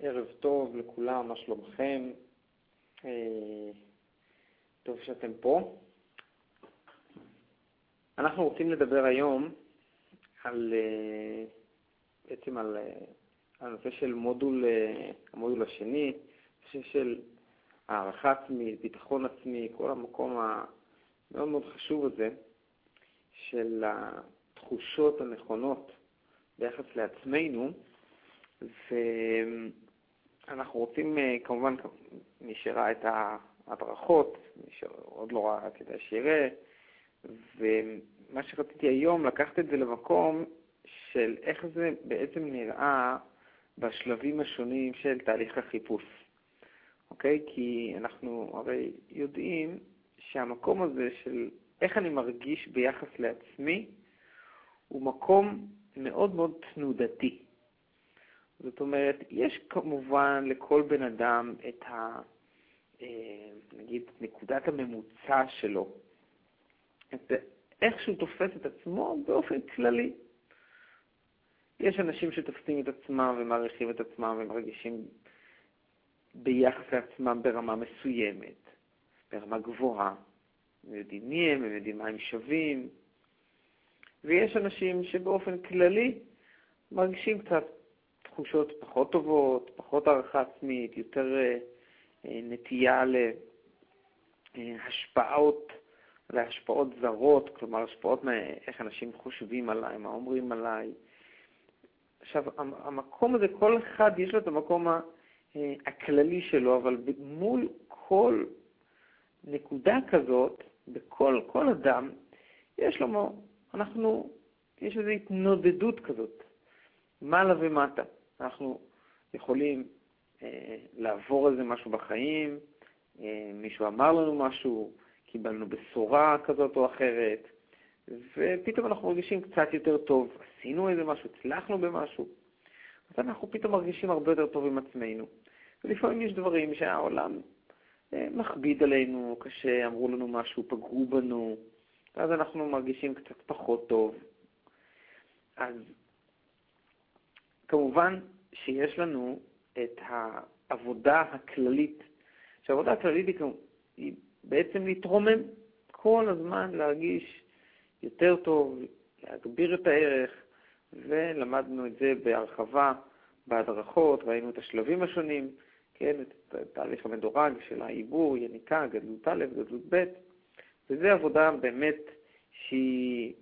ערב טוב לכולם, מה שלומכם? אה, טוב שאתם פה. אנחנו רוצים לדבר היום על, אה, בעצם על הנושא של מודול, המודול השני, הנושא של הערכה עצמית, ביטחון עצמי, כל המקום המאוד מאוד חשוב הזה של התחושות הנכונות ביחס לעצמנו, ואנחנו רוצים, אה, כמובן, מי שראה את ההדרכות, מי שעוד לא ראה, כדאי שיראה, ומה שרציתי היום, לקחת את זה למקום של איך זה בעצם נראה בשלבים השונים של תהליך החיפוש. אוקיי? כי אנחנו הרי יודעים שהמקום הזה של איך אני מרגיש ביחס לעצמי הוא מקום מאוד מאוד תנודתי. זאת אומרת, יש כמובן לכל בן אדם את ה... אה, נגיד, נקודת הממוצע שלו, את איך שהוא תופס את עצמו באופן כללי. יש אנשים שתופסים את עצמם ומעריכים את עצמם ומרגישים ביחס לעצמם ברמה מסוימת, ברמה גבוהה. הם יודעים מי הם, הם יודעים מה הם שווים. ויש אנשים שבאופן כללי מרגישים קצת תחושות פחות טובות, פחות הערכה עצמית, יותר אה, אה, נטייה להשפעות, להשפעות זרות, כלומר השפעות מאיך אנשים חושבים עליי, מה אומרים עליי. עכשיו, המקום הזה, כל אחד יש לו את המקום אה, הכללי שלו, אבל מול כל נקודה כזאת, בכל כל אדם, יש לו, אנחנו, יש איזו התנודדות כזאת, מעלה ומטה. אנחנו יכולים אה, לעבור איזה משהו בחיים, אה, מישהו אמר לנו משהו, קיבלנו בשורה כזאת או אחרת, ופתאום אנחנו מרגישים קצת יותר טוב, עשינו איזה משהו, הצלחנו במשהו, אז אנחנו פתאום מרגישים הרבה יותר טוב עם עצמנו. ולפעמים יש דברים שהעולם אה, מכביד עלינו, קשה, אמרו לנו משהו, פגעו בנו, ואז אנחנו מרגישים קצת פחות טוב. אז כמובן שיש לנו את העבודה הכללית, שהעבודה הכללית היא, היא בעצם להתרומם כל הזמן, להרגיש יותר טוב, להגביר את הערך, ולמדנו את זה בהרחבה בהדרכות, ראינו את השלבים השונים, כן, את התהליך המדורג של העיבור, יניקה, גדלות א', גדלות ב', וזו עבודה באמת שהיא,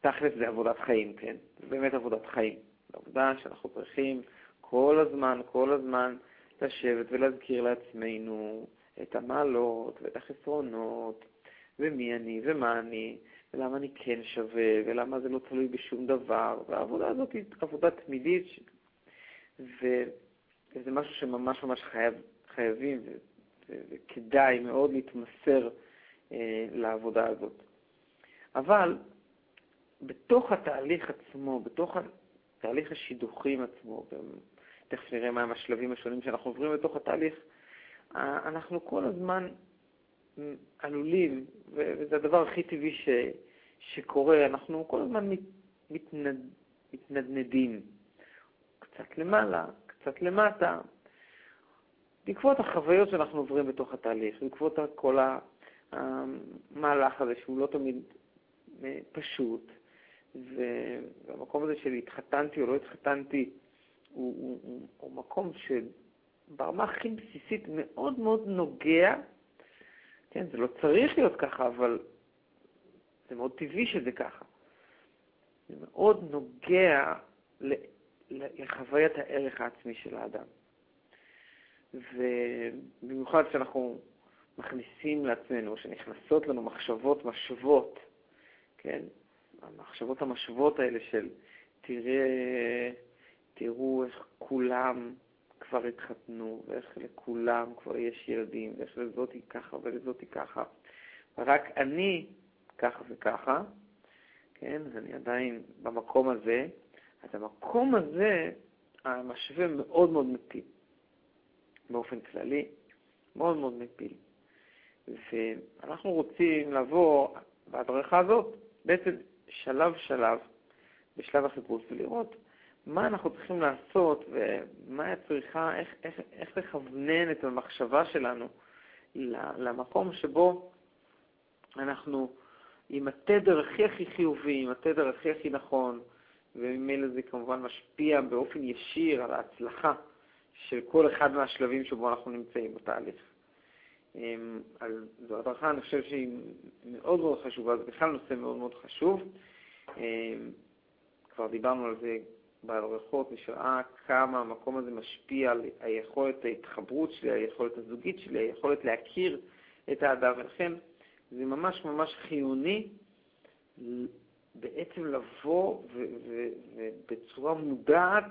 תכלס זה עבודת חיים, כן? זה באמת עבודת חיים. עבודה שאנחנו צריכים כל הזמן, כל הזמן לשבת ולהזכיר לעצמנו את המעלות ואת החסרונות, ומי אני ומה אני, ולמה אני כן שווה, ולמה זה לא תלוי בשום דבר. והעבודה הזאת היא עבודה תמידית, ו... וזה משהו שממש ממש חייב, חייבים וכדאי מאוד להתמסר אה, לעבודה הזאת. אבל בתוך התהליך עצמו, בתוך תהליך השידוכים עצמו, תכף נראה מהם השלבים השונים שאנחנו עוברים בתוך התהליך, אנחנו כל הזמן עלולים, וזה הדבר הכי טבעי ש, שקורה, אנחנו כל הזמן מת, מתנד, מתנדנדים, קצת למעלה, קצת למטה, בעקבות החוויות שאנחנו עוברים בתוך התהליך, בעקבות כל המהלך הזה שהוא לא תמיד אה, פשוט, והמקום הזה של התחתנתי או לא התחתנתי הוא, הוא, הוא, הוא מקום שברמה הכי בסיסית מאוד מאוד נוגע, כן, זה לא צריך להיות ככה, אבל זה מאוד טבעי שזה ככה. זה מאוד נוגע לחוויית הערך העצמי של האדם. ובמיוחד כשאנחנו מכניסים לעצמנו, שנכנסות לנו מחשבות משוות, כן? המחשבות המשוות האלה של תראה, תראו איך כולם כבר התחתנו, ואיך לכולם כבר יש ילדים, ואיך לזאתי ככה ולזאתי ככה, ורק אני ככה וככה, כן? אז אני עדיין במקום הזה, אז המקום הזה, המשווה מאוד מאוד מפיל, באופן כללי, מאוד מאוד מפיל. ואנחנו רוצים לבוא בהדרכה הזאת, בעצם שלב-שלב, בשלב החיפוש, ולראות מה אנחנו צריכים לעשות ומה צריכה, איך, איך, איך לכוונן את המחשבה שלנו למקום שבו אנחנו עם התדר הכי הכי חיובי, עם התדר הכי הכי נכון, וממילא זה כמובן משפיע באופן ישיר על ההצלחה של כל אחד מהשלבים שבו אנחנו נמצאים בתהליך. אז זו הדרכה, אני חושב שהיא מאוד מאוד חשובה, זה בכלל נושא מאוד מאוד חשוב. אמ, כבר דיברנו על זה בהדרכות, מי שראה כמה המקום הזה משפיע על היכולת ההתחברות שלי, היכולת הזוגית שלי, היכולת להכיר את האדם, ולכן זה ממש ממש חיוני בעצם לבוא ובצורה מודעת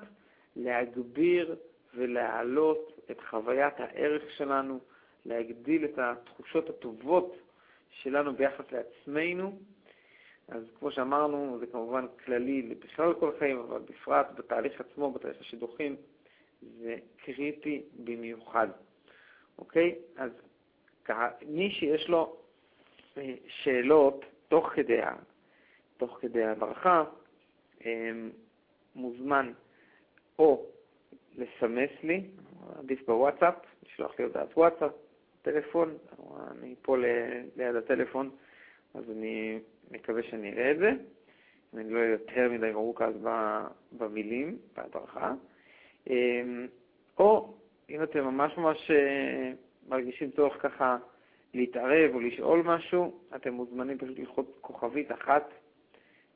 להגביר ולהעלות את חוויית הערך שלנו, להגדיל את התחושות הטובות שלנו ביחס לעצמנו. אז כמו שאמרנו, זה כמובן כללי בכלל כל החיים, אבל בפרט בתהליך עצמו, בתהליך השידוכים, זה קריטי במיוחד. אוקיי? אז מי שיש לו אה, שאלות תוך כדי, תוך כדי ההדרכה, אה, מוזמן או לסמס לי, עדיף בוואטסאפ, לשלוח לי הודעת וואטסאפ, טלפון, אני פה ליד הטלפון, אז אני מקווה שאני אראה את זה. אני לא יותר מדי מרוכז במילים, בהדרכה. אמ, או אם אתם ממש ממש אה, מרגישים צורך ככה להתערב או לשאול משהו, אתם מוזמנים פשוט ללחוץ כוכבית אחת,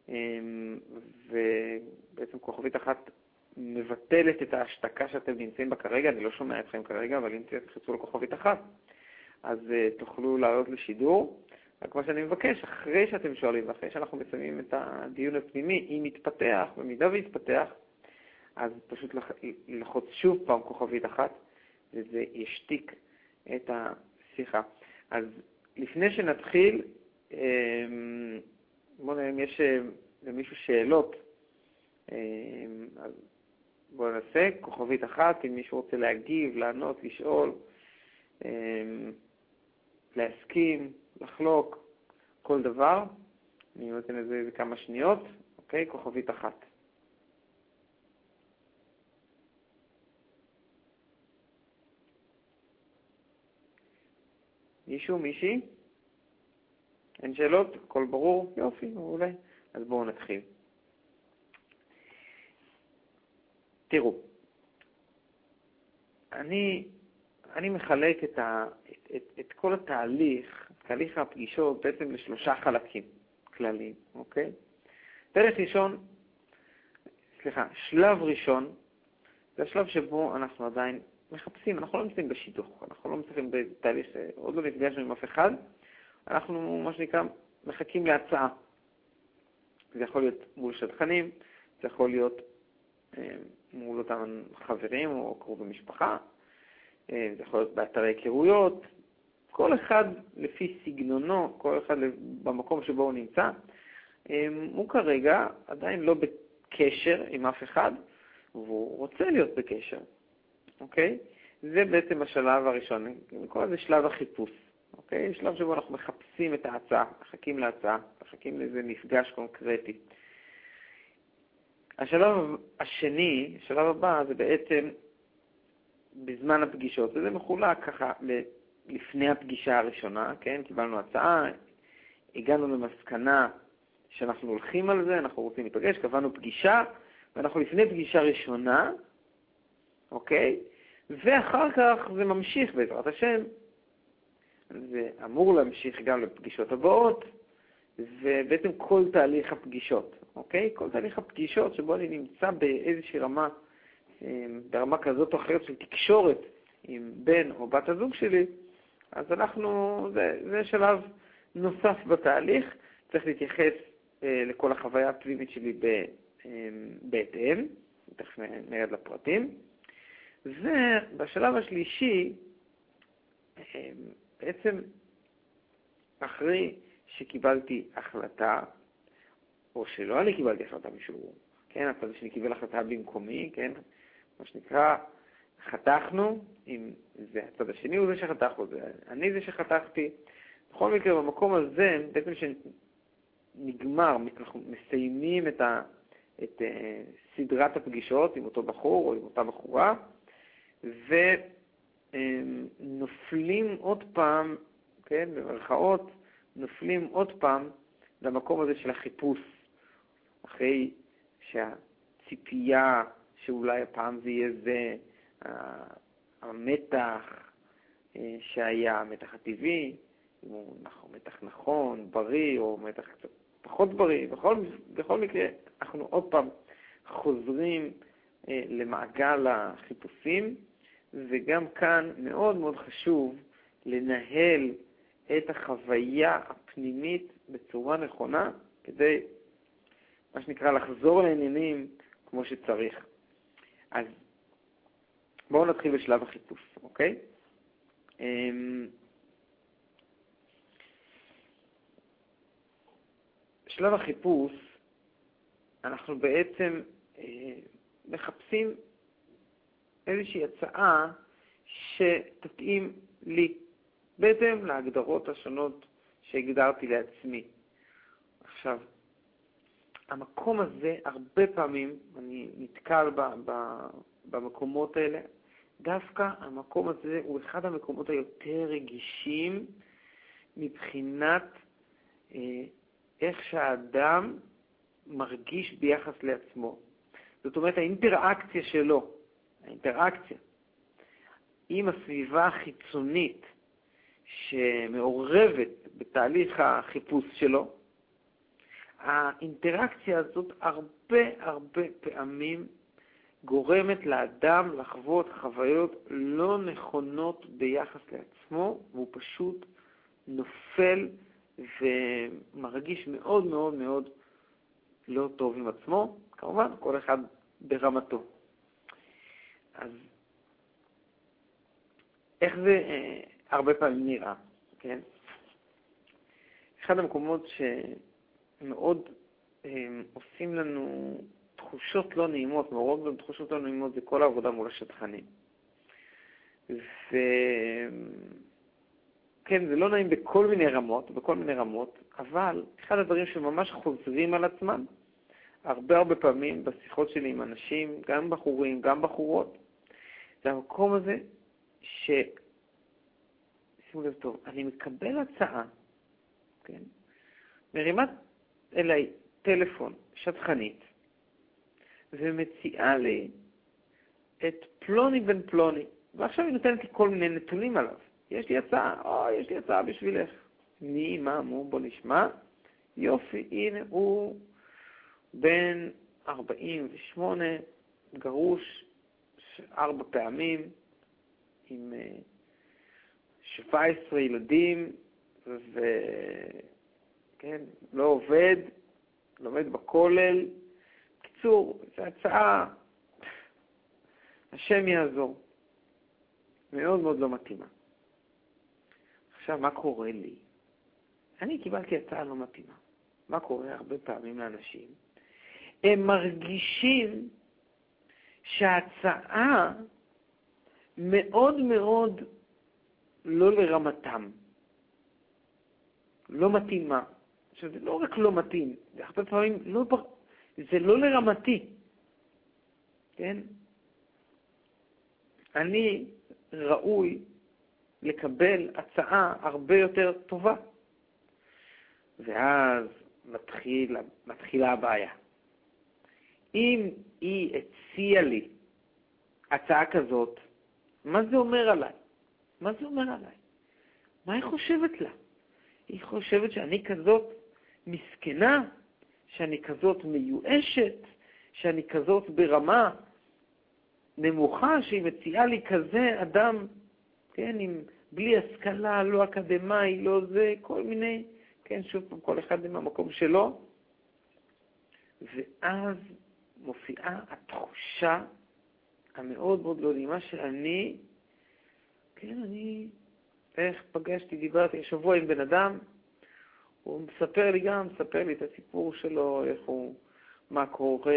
אמ, ובעצם כוכבית אחת מבטלת את ההשתקה שאתם נמצאים בה כרגע, אני לא שומע אתכם כרגע, אבל אם תלחצו לכוכבית אחת, אז uh, תוכלו לעלות לשידור. רק מה שאני מבקש, אחרי שאתם שואלים ואחרי שאנחנו מסיימים את הדיון הפנימי, אם יתפתח, במידה ויתפתח, אז פשוט ללחוץ שוב פעם כוכבית אחת, וזה ישתיק את השיחה. אז לפני שנתחיל, אמ, בואו נראה אם יש אה, למישהו שאלות. אמ, אז בואו נעשה כוכבית אחת, אם מישהו רוצה להגיב, לענות, לשאול, אמ, להסכים, לחלוק, כל דבר. אני נותן לזה כמה שניות, אוקיי? כוכבית אחת. מישהו, מישהי? אין שאלות? הכל ברור? יופי, מעולה. אז בואו נתחיל. תראו, אני, אני מחלק את, ה, את, את, את כל התהליך, תהליך הפגישות, בעצם לשלושה חלקים כלליים, אוקיי? פרק ראשון, סליחה, שלב ראשון, זה השלב שבו אנחנו עדיין מחפשים, אנחנו לא נמצאים בשידוך, אנחנו לא מצליחים בתהליך, עוד לא נפגשנו עם אף אחד, אנחנו, מה שנקרא, מחכים להצעה. זה יכול להיות מול שטחנים, זה יכול להיות אה, מול אותם חברים או קרובי משפחה, זה יכול להיות באתרי היכרויות, כל אחד לפי סגנונו, כל אחד במקום שבו הוא נמצא. אה, הוא כרגע עדיין לא בקשר עם אף אחד, והוא רוצה להיות בקשר, אוקיי? זה בעצם השלב הראשון, אני קורא לזה שלב החיפוש, אוקיי? שלב שבו אנחנו מחפשים את ההצעה, מחכים להצעה, מחכים לאיזה מפגש קונקרטי. השלב השני, השלב הבא, זה בעצם בזמן הפגישות, וזה מחולק ככה לפני הפגישה הראשונה, כן? קיבלנו הצעה, הגענו למסקנה שאנחנו הולכים על זה, אנחנו רוצים להיפגש, קבענו פגישה, ואנחנו לפני פגישה ראשונה, אוקיי? ואחר כך זה ממשיך בעזרת השם. זה אמור להמשיך גם לפגישות הבאות, ובעצם כל תהליך הפגישות. אוקיי? כל תהליך הפגישות שבו אני נמצא באיזושהי רמה, ברמה כזאת או אחרת של תקשורת עם בן או בת הזוג שלי, אז אנחנו, זה, זה שלב נוסף בתהליך, צריך להתייחס אה, לכל החוויה הפנימית שלי ב, אה, בהתאם, תכף נרד לפרטים. ובשלב השלישי, אה, בעצם אחרי שקיבלתי החלטה או שלא אני קיבלתי החלטה מישהו, כן, הצד השני קיבל החלטה במקומי, כן, מה שנקרא, חתכנו, אם זה הצד השני הוא זה שחתך או זה אני זה שחתכתי. בכל מקרה, במקום הזה, בעצם שנגמר, אנחנו מסיימים את, ה, את אה, סדרת הפגישות עם אותו בחור או עם אותה בחורה, ונופלים עוד פעם, כן, במרכאות, נופלים עוד פעם למקום הזה של החיפוש, אחרי שהציפייה שאולי הפעם זה יהיה זה, המתח אה, שהיה, המתח הטבעי, אם הוא מתח נכון, בריא, או מתח קצת פחות בריא, בכל, בכל מקרה, אנחנו עוד פעם חוזרים אה, למעגל החיפושים, וגם כאן מאוד מאוד חשוב לנהל את החוויה הפנימית בצורה נכונה, כדי, מה שנקרא, לחזור לעניינים כמו שצריך. אז בואו נתחיל בשלב החיפוש, אוקיי? אמ, בשלב החיפוש אנחנו בעצם אה, מחפשים איזושהי הצעה שתתאים לי, בהתאם להגדרות השונות שהגדרתי לעצמי. עכשיו, המקום הזה, הרבה פעמים אני נתקל ב, ב, במקומות האלה, דווקא המקום הזה הוא אחד המקומות היותר רגישים מבחינת אה, איך שהאדם מרגיש ביחס לעצמו. זאת אומרת, האינטראקציה שלו, האינטראקציה עם הסביבה החיצונית שמעורבת בתהליך החיפוש שלו, האינטראקציה הזאת הרבה הרבה פעמים גורמת לאדם לחוות חוויות לא נכונות ביחס לעצמו, והוא פשוט נופל ומרגיש מאוד מאוד מאוד לא טוב עם עצמו, כמובן, כל אחד ברמתו. אז איך זה אה, הרבה פעמים נראה, כן? אחד המקומות שמאוד אה, עושים לנו תחושות לא נעימות, מעוררות גם תחושות לא נעימות, זה כל העבודה מול השטחנים. ו... כן, זה לא נעים בכל מיני רמות, בכל מיני רמות, אבל אחד הדברים שממש חוזרים על עצמם, הרבה הרבה פעמים בשיחות שלי עם אנשים, גם בחורים, גם בחורות, זה המקום הזה ש... שימו לב טוב, אני מקבל הצעה, כן? מרימה אליי טלפון שטחנית, ומציעה לי את פלוני בן פלוני, ועכשיו היא נותנת לי כל מיני נתונים עליו. יש לי הצעה, או, יש לי הצעה בשבילך. מי, מה, מו, בוא נשמע. יופי, הנה הוא בן 48, גרוש ארבע פעמים, עם 17 אה, ילדים, וכן, לא עובד, לומד בכולל. בקיצור, זו הצעה, השם יעזור. מאוד מאוד לא מתאימה. עכשיו, מה קורה לי? אני קיבלתי הצעה לא מתאימה. מה קורה הרבה פעמים לאנשים? הם מרגישים שההצעה מאוד מאוד לא לרמתם, לא מתאימה. עכשיו, זה לא רק לא מתאים, זה הרבה פעמים לא, זה לא לרמתי, כן? אני ראוי לקבל הצעה הרבה יותר טובה. ואז מתחיל, מתחילה הבעיה. אם היא הציעה לי הצעה כזאת, מה זה אומר עליי? מה זה אומר עליי? מה היא חושבת לה? היא חושבת שאני כזאת מסכנה, שאני כזאת מיואשת, שאני כזאת ברמה נמוכה, שהיא מציעה לי כזה אדם כן, עם, בלי השכלה, לא אקדמאי, לא זה, כל מיני, כן, שוב פעם, כל אחד עם המקום שלו. ואז מופיעה התחושה המאוד מאוד לא נעימה של אני, כן, אני, איך פגשתי, דיברתי השבוע עם בן אדם, הוא מספר לי גם, מספר לי את הסיפור שלו, איך הוא, מה קורה,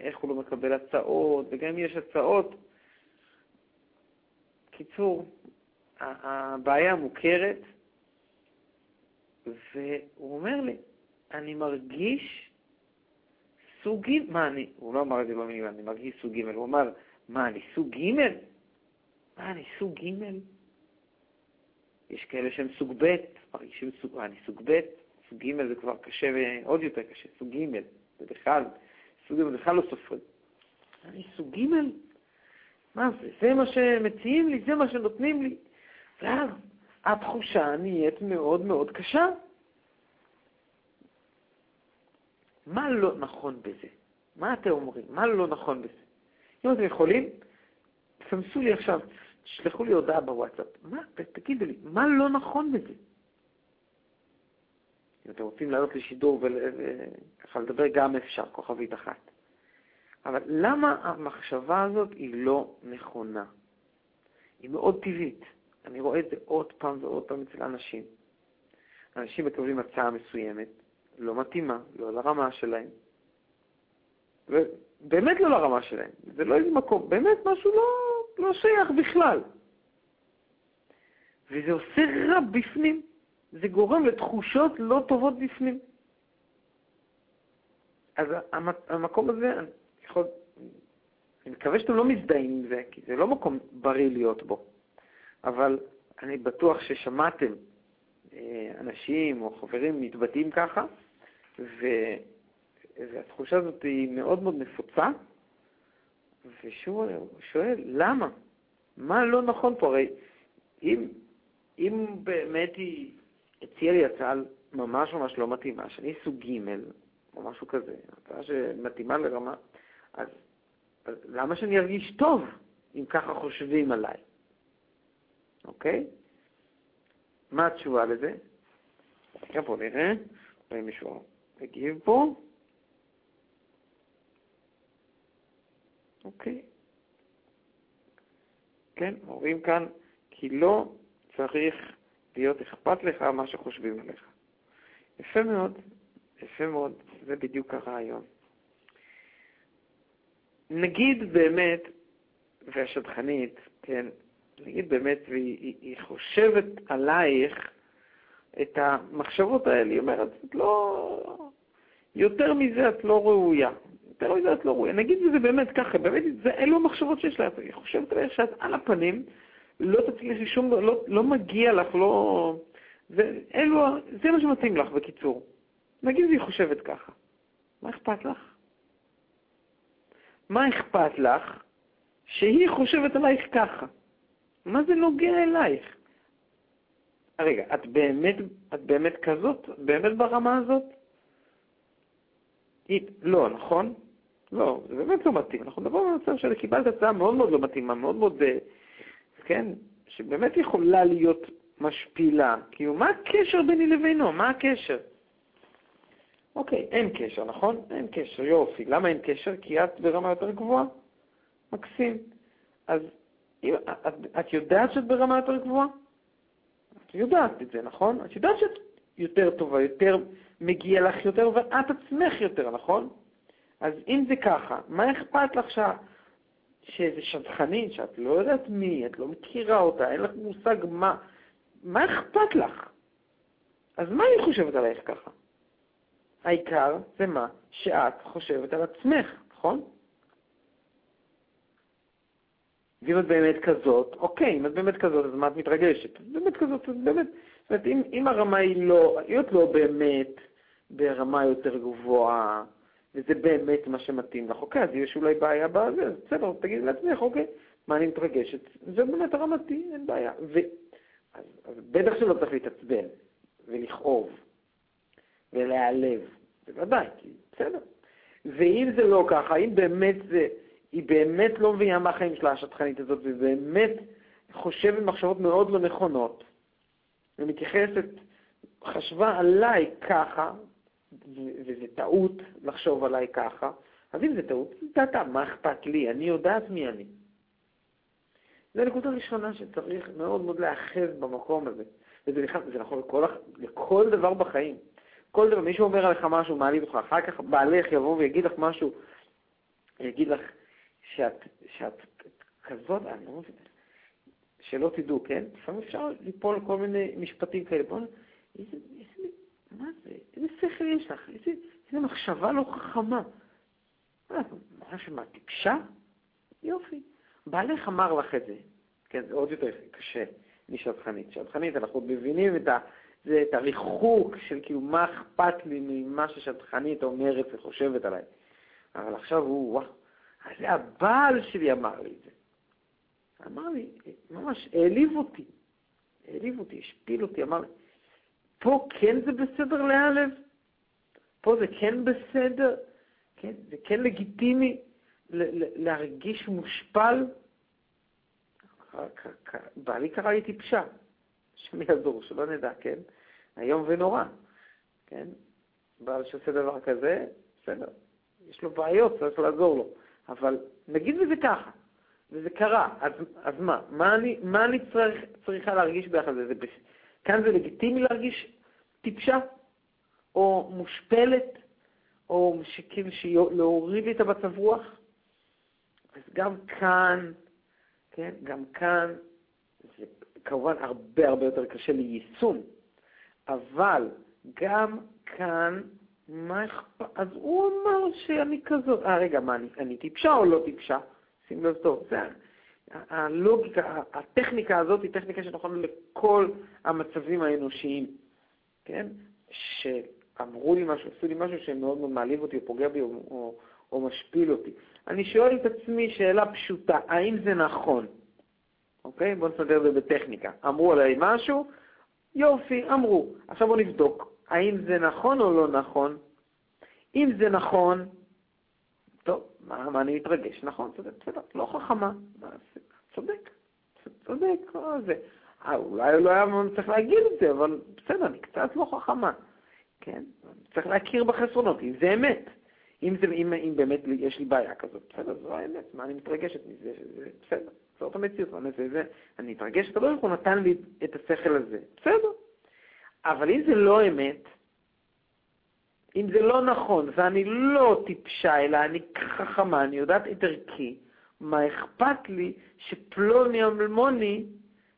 איך הוא לא מקבל הצעות, וגם אם יש הצעות, קיצור, הבעיה מוכרת, והוא אומר לי, אני מרגיש סוג ג', מה אני, הוא לא אמר את זה במילים, אני מרגיש סוג ג', הוא אמר, מה, אני סוג ג'? מה, אני סוג ג'? יש כאלה שהם סוג ב', מרגישים סוג, אני סוג ב', סוג ג' זה כבר קשה ועוד יותר קשה, סוג ג', זה בכלל, סוג ג' בכלל לא סופרים. אני סוג ג'? מה זה? זה מה שמציעים לי, זה מה שנותנים לי. ואז התחושה נהיית מאוד מאוד קשה. מה לא נכון בזה? מה אתם אומרים? מה לא נכון בזה? אם אתם יכולים, תסמסו לי עכשיו, תשלחו לי הודעה בוואטסאפ. מה, תגידו לי, מה לא נכון בזה? אם אתם רוצים לעלות לשידור וככה לדבר, גם אפשר, כוכבית אחת. אבל למה המחשבה הזאת היא לא נכונה? היא מאוד טבעית. אני רואה את זה עוד פעם ועוד פעם אצל אנשים. אנשים מקבלים הצעה מסוימת, לא מתאימה, לא לרמה שלהם. ובאמת לא לרמה שלהם. זה לא איזה מקום, באמת משהו לא, לא שייך בכלל. וזה עושה רע בפנים. זה גורם לתחושות לא טובות בפנים. אז המקום הזה, יכול, אני מקווה שאתם לא מזדהים עם זה, כי זה לא מקום בריא להיות בו. אבל אני בטוח ששמעתם אה, אנשים או חברים מתבטאים ככה, ו... והתחושה הזאת היא מאוד מאוד נפוצה, ושוב הוא שואל, למה? מה לא נכון פה? הרי אם, אם באמת היא הציעה לי הצעה ממש ממש לא מתאימה, שאני סוג ג' או משהו כזה, הצעה שמתאימה לרמה, אז, אז למה שאני ארגיש טוב אם ככה חושבים עליי? אוקיי? מה התשובה לזה? רגע, בואו נראה, אולי מישהו מגיב פה. אוקיי. כן, אומרים כאן, כי לא צריך להיות אכפת לך מה שחושבים עליך. יפה מאוד, יפה מאוד, זה בדיוק הרעיון. נגיד באמת, והשדכנית, כן, נגיד באמת, והיא היא חושבת עלייך את המחשבות האלה, היא אומרת, לא... יותר מזה את לא ראויה. יותר מזה את לא ראויה. נגיד שזה באמת ככה, באמת, זה, אלו המחשבות שיש לה. היא חושבת עלייך שאת על הפנים, לא תצליחי שום, לא, לא מגיע לך, לא... זה, אלו, זה מה שמתאים לך, בקיצור. נגיד והיא חושבת ככה. מה אכפת לך? מה אכפת לך שהיא חושבת עלייך ככה? מה זה נוגע אלייך? רגע, את באמת, את באמת כזאת? באמת ברמה הזאת? היא, לא, נכון? לא, זה באמת לא מתאים. אנחנו מדברים על מצב שקיבלת הצעה מאוד מאוד לא מתאימה, מאוד מאוד, אה, כן, שבאמת יכולה להיות משפילה. כאילו, מה הקשר ביני לבינו? מה הקשר? אוקיי, אין קשר, נכון? אין קשר, יופי. למה אין קשר? כי את ברמה יותר גבוהה. מקסים. אז אם, את, את יודעת שאת ברמה יותר גבוהה? את יודעת את זה, נכון? את יודעת שאת יותר טובה, יותר מגיע לך יותר, ואת עצמך יותר, נכון? אז אם זה ככה, מה אכפת לך שה... שאיזה שדכנית, שאת לא יודעת מי, את לא מכירה אותה, אין לך מושג מה, מה אכפת לך? אז מה היא חושבת עלייך ככה? העיקר זה מה שאת חושבת על עצמך, נכון? ואם את באמת כזאת, אוקיי, אם את באמת כזאת, אז מה את מתרגשת? באמת כזאת, אז באמת, זאת אומרת, אם, אם הרמה היא לא, היא עוד לא באמת ברמה יותר גבוהה, וזה באמת מה שמתאים לך, אוקיי, אז יש אולי בעיה בזה, אז בסדר, תגידי לעצמך, אוקיי, מה אני מתרגשת? זה באמת הרמתי, אין בעיה. ו... אז, אז בטח שלא צריך להתעצבן, ולכאוב, ולהיעלב, בוודאי, כי בסדר. ואם זה לא ככה, אם באמת זה... היא באמת לא מבינה מה החיים שלה, השטחנית הזאת, ובאמת חושבת מחשבות מאוד לא נכונות, ומתייחסת, חשבה עליי ככה, וזה טעות לחשוב עליי ככה, אז אם זה טעות, דעתה, מה אכפת לי? אני יודעת מי אני. זו הנקודה הראשונה שצריך מאוד מאוד להאחז במקום הזה. וזה בכלל, זה נכון לכל, לכל דבר בחיים. כל דבר, מישהו אומר עליך משהו, מעליב אותך, אחר כך בעלך יבוא ויגיד לך משהו, יגיד לך, שאת, שאת כזאת, אני לא מבין, שלא תדעו, כן? לפעמים אפשר ליפול כל מיני משפטים כאלה. בואו, איזה, איזה, מה זה? איזה שכל יש לך? איזה, איזה מחשבה לא חכמה. בהנחה שמה, טיפשה? יופי. בעלך אמר לך את זה. כן, זה עוד יותר קשה משדכנית. שדכנית, אנחנו מבינים את, ה, זה, את הריחוק של כאילו מה אכפת לי ממה ששדכנית אומרת וחושבת עליי. אבל עכשיו הוא, וואו, זה הבעל שלי אמר לי את זה. אמר לי, ממש העליב אותי. העליב אותי, השפיל אותי, אמר לי, פה כן זה בסדר להיעלב? פה זה כן בסדר? כן? זה כן לגיטימי להרגיש מושפל? בעלי קרא לי טיפשה, השם יעזור, שלא נדע, כן? איום ונורא, כן? בעל שעושה דבר כזה, בסדר, יש לו בעיות, צריך לעזור לו. אבל נגיד וזה ככה, וזה קרה, אז, אז מה? מה אני, מה אני צריך, צריכה להרגיש ביחד לזה? כאן זה לגיטימי להרגיש טיפשה, או מושפלת, או שכאילו להוריד לי את המצב רוח? אז גם כאן, כן, גם כאן, זה כמובן הרבה הרבה יותר קשה ליישום, אבל גם כאן, מה אכפת? אז הוא אמר שאני כזאת. אה, רגע, מה, אני, אני טיפשה או לא טיפשה? שים לב טוב, זה הלוגיקה, הטכניקה הזאת היא טכניקה שנכונה לכל המצבים האנושיים, כן? שאמרו לי משהו, עשו לי משהו שמאוד מאוד מעליב אותי או פוגע בי או, או, או משפיל אותי. אני שואל את עצמי שאלה פשוטה, האם זה נכון? אוקיי? בואו נסדר את זה בטכניקה. אמרו עליי משהו, יופי, אמרו. עכשיו בואו נבדוק, האם זה נכון או לא נכון? אם זה נכון, מה, מה אני מתרגש? נכון, צודק, בסדר, לא חכמה, צודק, צודק, זה. אה, אולי הוא לא היה צריך להגיד את זה, אבל בסדר, אני קצת לא חכמה, כן? צריך להכיר בחסרונות, אם זה אמת. אם, זה, אם, אם באמת יש לי בעיה כזאת, בסדר, זו האמת, מה אני מתרגשת מזה, זה, בסדר, זאת המציאות, מה זה, זה, אני מתרגשת, אבל הוא נתן לי את השכל הזה, בסדר. אבל אם זה לא אמת, אם זה לא נכון, ואני לא טיפשה, אלא אני חכמה, אני יודעת את ערכי, מה אכפת לי שפלוני אלמוני,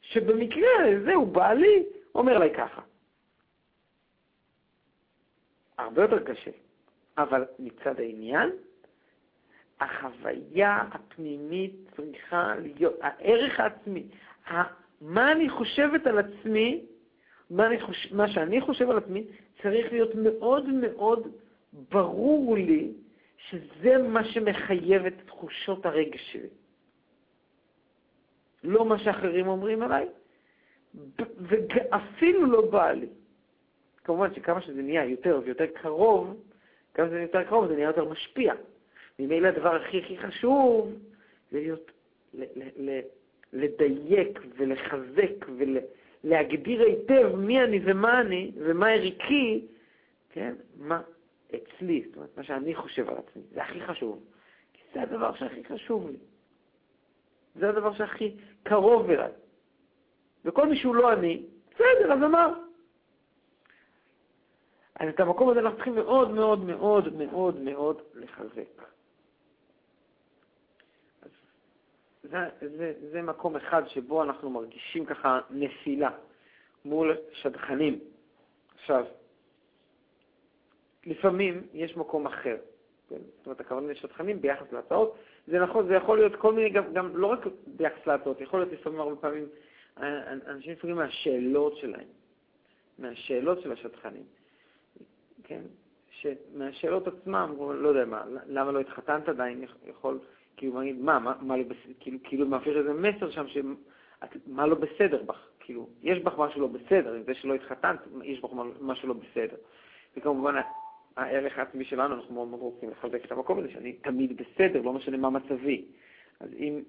שבמקרה זהו, בעלי, אומר לי ככה. הרבה יותר קשה. אבל מצד העניין, החוויה הפנימית צריכה להיות, הערך העצמי, מה אני חושבת על עצמי, מה, אני חוש... מה שאני חושב על עצמי, צריך להיות מאוד מאוד ברור לי שזה מה שמחייב את תחושות הרגש שלי. לא מה שאחרים אומרים עליי, ואפילו לא בא לי. כמובן שכמה שזה נהיה יותר ויותר קרוב, כמה שזה יותר קרוב זה נהיה יותר משפיע. ממילא הדבר הכי הכי חשוב זה להיות, לדייק ולחזק ולהגדיר היטב מי אני ומה אני ומה ערכי, כן? מה אצלי, זאת אומרת, מה שאני חושב על עצמי, זה הכי חשוב. כי זה הדבר שהכי חשוב לי. זה הדבר שהכי קרוב אליי. וכל מי שהוא לא אני, בסדר, אז אמר. אז את המקום הזה אנחנו צריכים מאוד מאוד מאוד מאוד מאוד לחזק. זה, זה, זה מקום אחד שבו אנחנו מרגישים ככה נפילה מול שדכנים. עכשיו, לפעמים יש מקום אחר. כן? זאת אומרת, הכוונה לשטחנים ביחס להצעות. זה נכון, זה יכול להיות כל מיני, גם, גם לא רק ביחס להצעות, יכול להיות לפעמים הרבה פעמים, אה, אנשים לפעמים מהשאלות שלהם, מהשאלות של השטחנים. כן? שמהשאלות עצמם, לא יודע מה, למה לא התחתנת עדיין, יכול, כאילו, להגיד, מה, מה, מה לא בסדר, כאילו, כאילו מעביר איזה מסר שם, שמה לא בסדר בך, כאילו, יש בך משהו לא בסדר, עם זה שלא התחתנת, יש בך משהו לא בסדר. וכמובן, הערך העצמי שלנו, אנחנו מאוד מאוד רוצים לחזק את המקום הזה, שאני תמיד בסדר, לא משנה מה מצבי. אז אם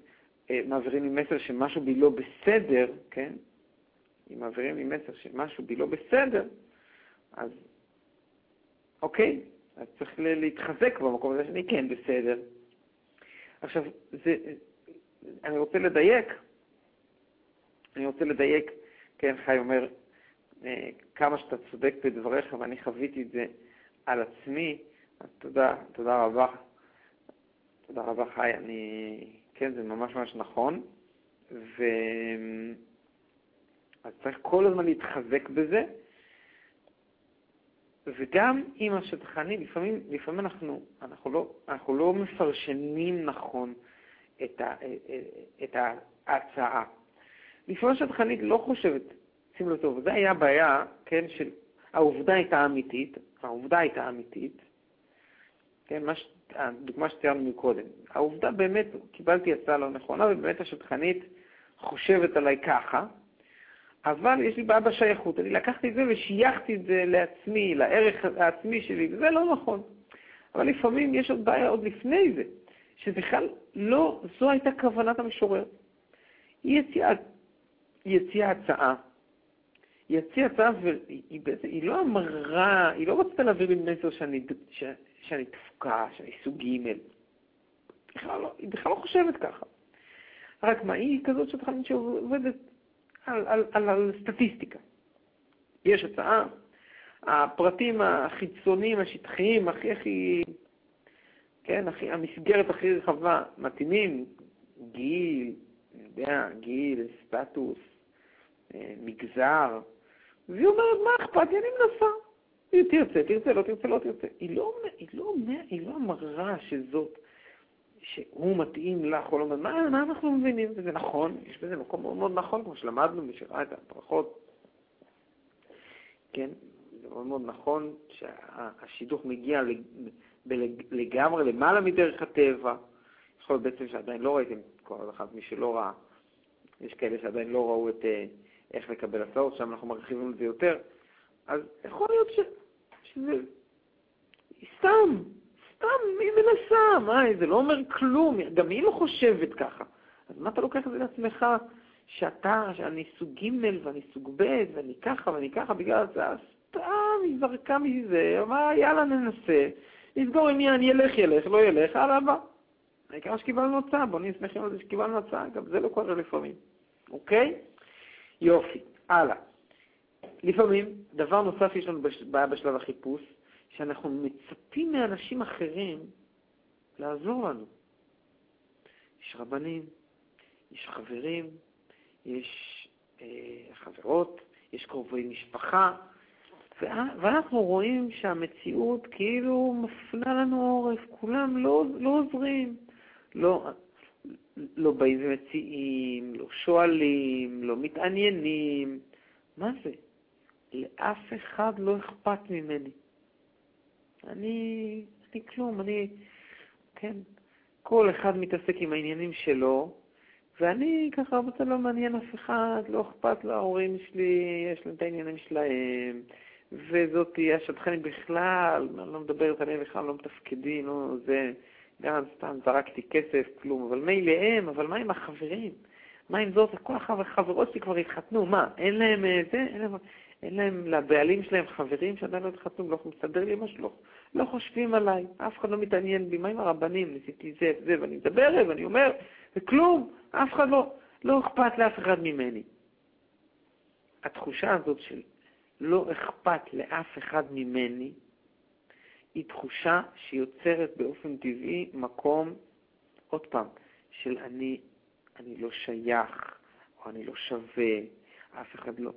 אה, מעבירים לי מסר שמשהו בי לא בסדר, כן? אם מעבירים לי מסר שמשהו בי לא בסדר, אז אוקיי, אז צריך להתחזק במקום הזה שאני כן בסדר. עכשיו, זה, אני רוצה לדייק, אני רוצה לדייק, כן, חי אומר, אה, כמה שאתה צודק בדבריך, ואני חוויתי את זה על עצמי, אז תודה, תודה רבה. תודה רבה, חי. אני, כן, זה ממש ממש נכון. ו... אז צריך כל הזמן להתחזק בזה, וגם עם השטחני, לפעמים, לפעמים אנחנו, אנחנו, לא, אנחנו לא מפרשנים נכון את, ה, את ההצעה. לפעמים השטחנית לא חושבת, שימו לב טוב, זה היה הבעיה, כן, של העובדה הייתה אמיתית, העובדה הייתה אמיתית, כן, מה ש... הדוגמה שציירנו מקודם. העובדה באמת, קיבלתי הצעה לא נכונה, ובאמת השטחנית חושבת עליי ככה, אבל יש לי בעיה בשייכות. אני לקחתי את זה ושייכתי את זה לעצמי, לערך העצמי שלי, וזה לא נכון. אבל לפעמים יש עוד בעיה עוד לפני זה, שבכלל לא, זו הייתה כוונת המשורר. היא הציעה, היא הציעה הצעה. היא הציעה הצעה והיא היא לא אמרה, היא לא רצתה להעביר לי מסר שאני, ש, שאני תפוקה, שאני סוג ג'. בכלל לא, היא בכלל לא חושבת ככה. רק מה, היא כזאת שטחנית שעובדת על, על, על, על סטטיסטיקה. יש הצעה, הפרטים החיצוניים, השטחיים, הכי הכי, כן, הכי, המסגרת הכי רחבה, מתאימים, גיל, יודע, גיל, סטטוס, אה, מגזר, והיא אומרת, מה אכפת לי, אני מנסה. היא תרצה, תרצה, לא תרצה, לא תרצה. היא לא, היא לא, היא לא אמרה שזאת, שהוא מתאים לך או לא, מה, מה אנחנו מבינים? וזה נכון, יש בזה מקום מאוד מאוד נכון, כמו שלמדנו, מי שראה את הברכות. כן, זה מאוד מאוד נכון שהשידוך מגיע לגמרי למעלה מדרך הטבע. יכול להיות בעצם שעדיין לא ראיתם, כל אחד מי שלא ראה, יש כאלה שעדיין לא ראו את אה, איך לקבל הצעות, שם אנחנו מרחיבים את זה יותר. אז יכול להיות ש... שזה סתם, סתם, היא מנסה, מה, זה לא אומר כלום, גם היא לא חושבת ככה. אז מה אתה לוקח את זה לעצמך, שאתה, שאני סוג ג' ואני סוג ב' ואני ככה ואני ככה, בגלל זה, סתם, היא זרקה מזה, אמרה, יאללה, ננסה, נסגור אני ילך, ילך, לא ילך, הלאה הבא. העיקר שקיבלנו הצעה, בוא נהיה שמחים על זה שקיבלנו הצעה, גם זה לא קורה לפעמים, אוקיי? יופי, הלאה. לפעמים, דבר נוסף יש לנו בעיה בשלב החיפוש, שאנחנו מצפים מאנשים אחרים לעזור לנו. יש רבנים, יש חברים, יש אה, חברות, יש קרובי משפחה, ואנחנו רואים שהמציאות כאילו מפנה לנו עורף, כולם לא, לא עוזרים, לא, לא באים ומציעים, לא שואלים, לא מתעניינים. מה זה? לאף אחד לא אכפת ממני. אני, אני כלום, אני, כן, כל אחד מתעסק עם העניינים שלו, ואני ככה, רבותיי, לא מעניין אף אחד, לא אכפת להורים שלי, יש להם את העניינים שלהם, וזאת תהיה השטחנים בכלל, אני לא מדברת עליהם בכלל, לא מתפקדים, לא זה, גם סתם זרקתי כסף, כלום, אבל מילא הם, אבל מה עם החברים? מה עם זאת? כל החברות שלי כבר התחתנו, מה, אין להם אה, זה? אין להם... אין להם, לבעלים שלהם חברים שעדיין לא התחתנו, לא לסדר לי משהו, לא, לא חושבים עליי, אף אחד לא מתעניין בי, מה עם הרבנים, ניסיתי זה וזה, ואני מדבר ואני אומר, וכלום, אף אחד לא, לא אכפת לאף אחד ממני. התחושה הזאת של לא אכפת לאף אחד ממני, היא תחושה שיוצרת באופן טבעי מקום, עוד פעם, של אני, אני לא שייך, או אני לא שווה, אף אחד לא.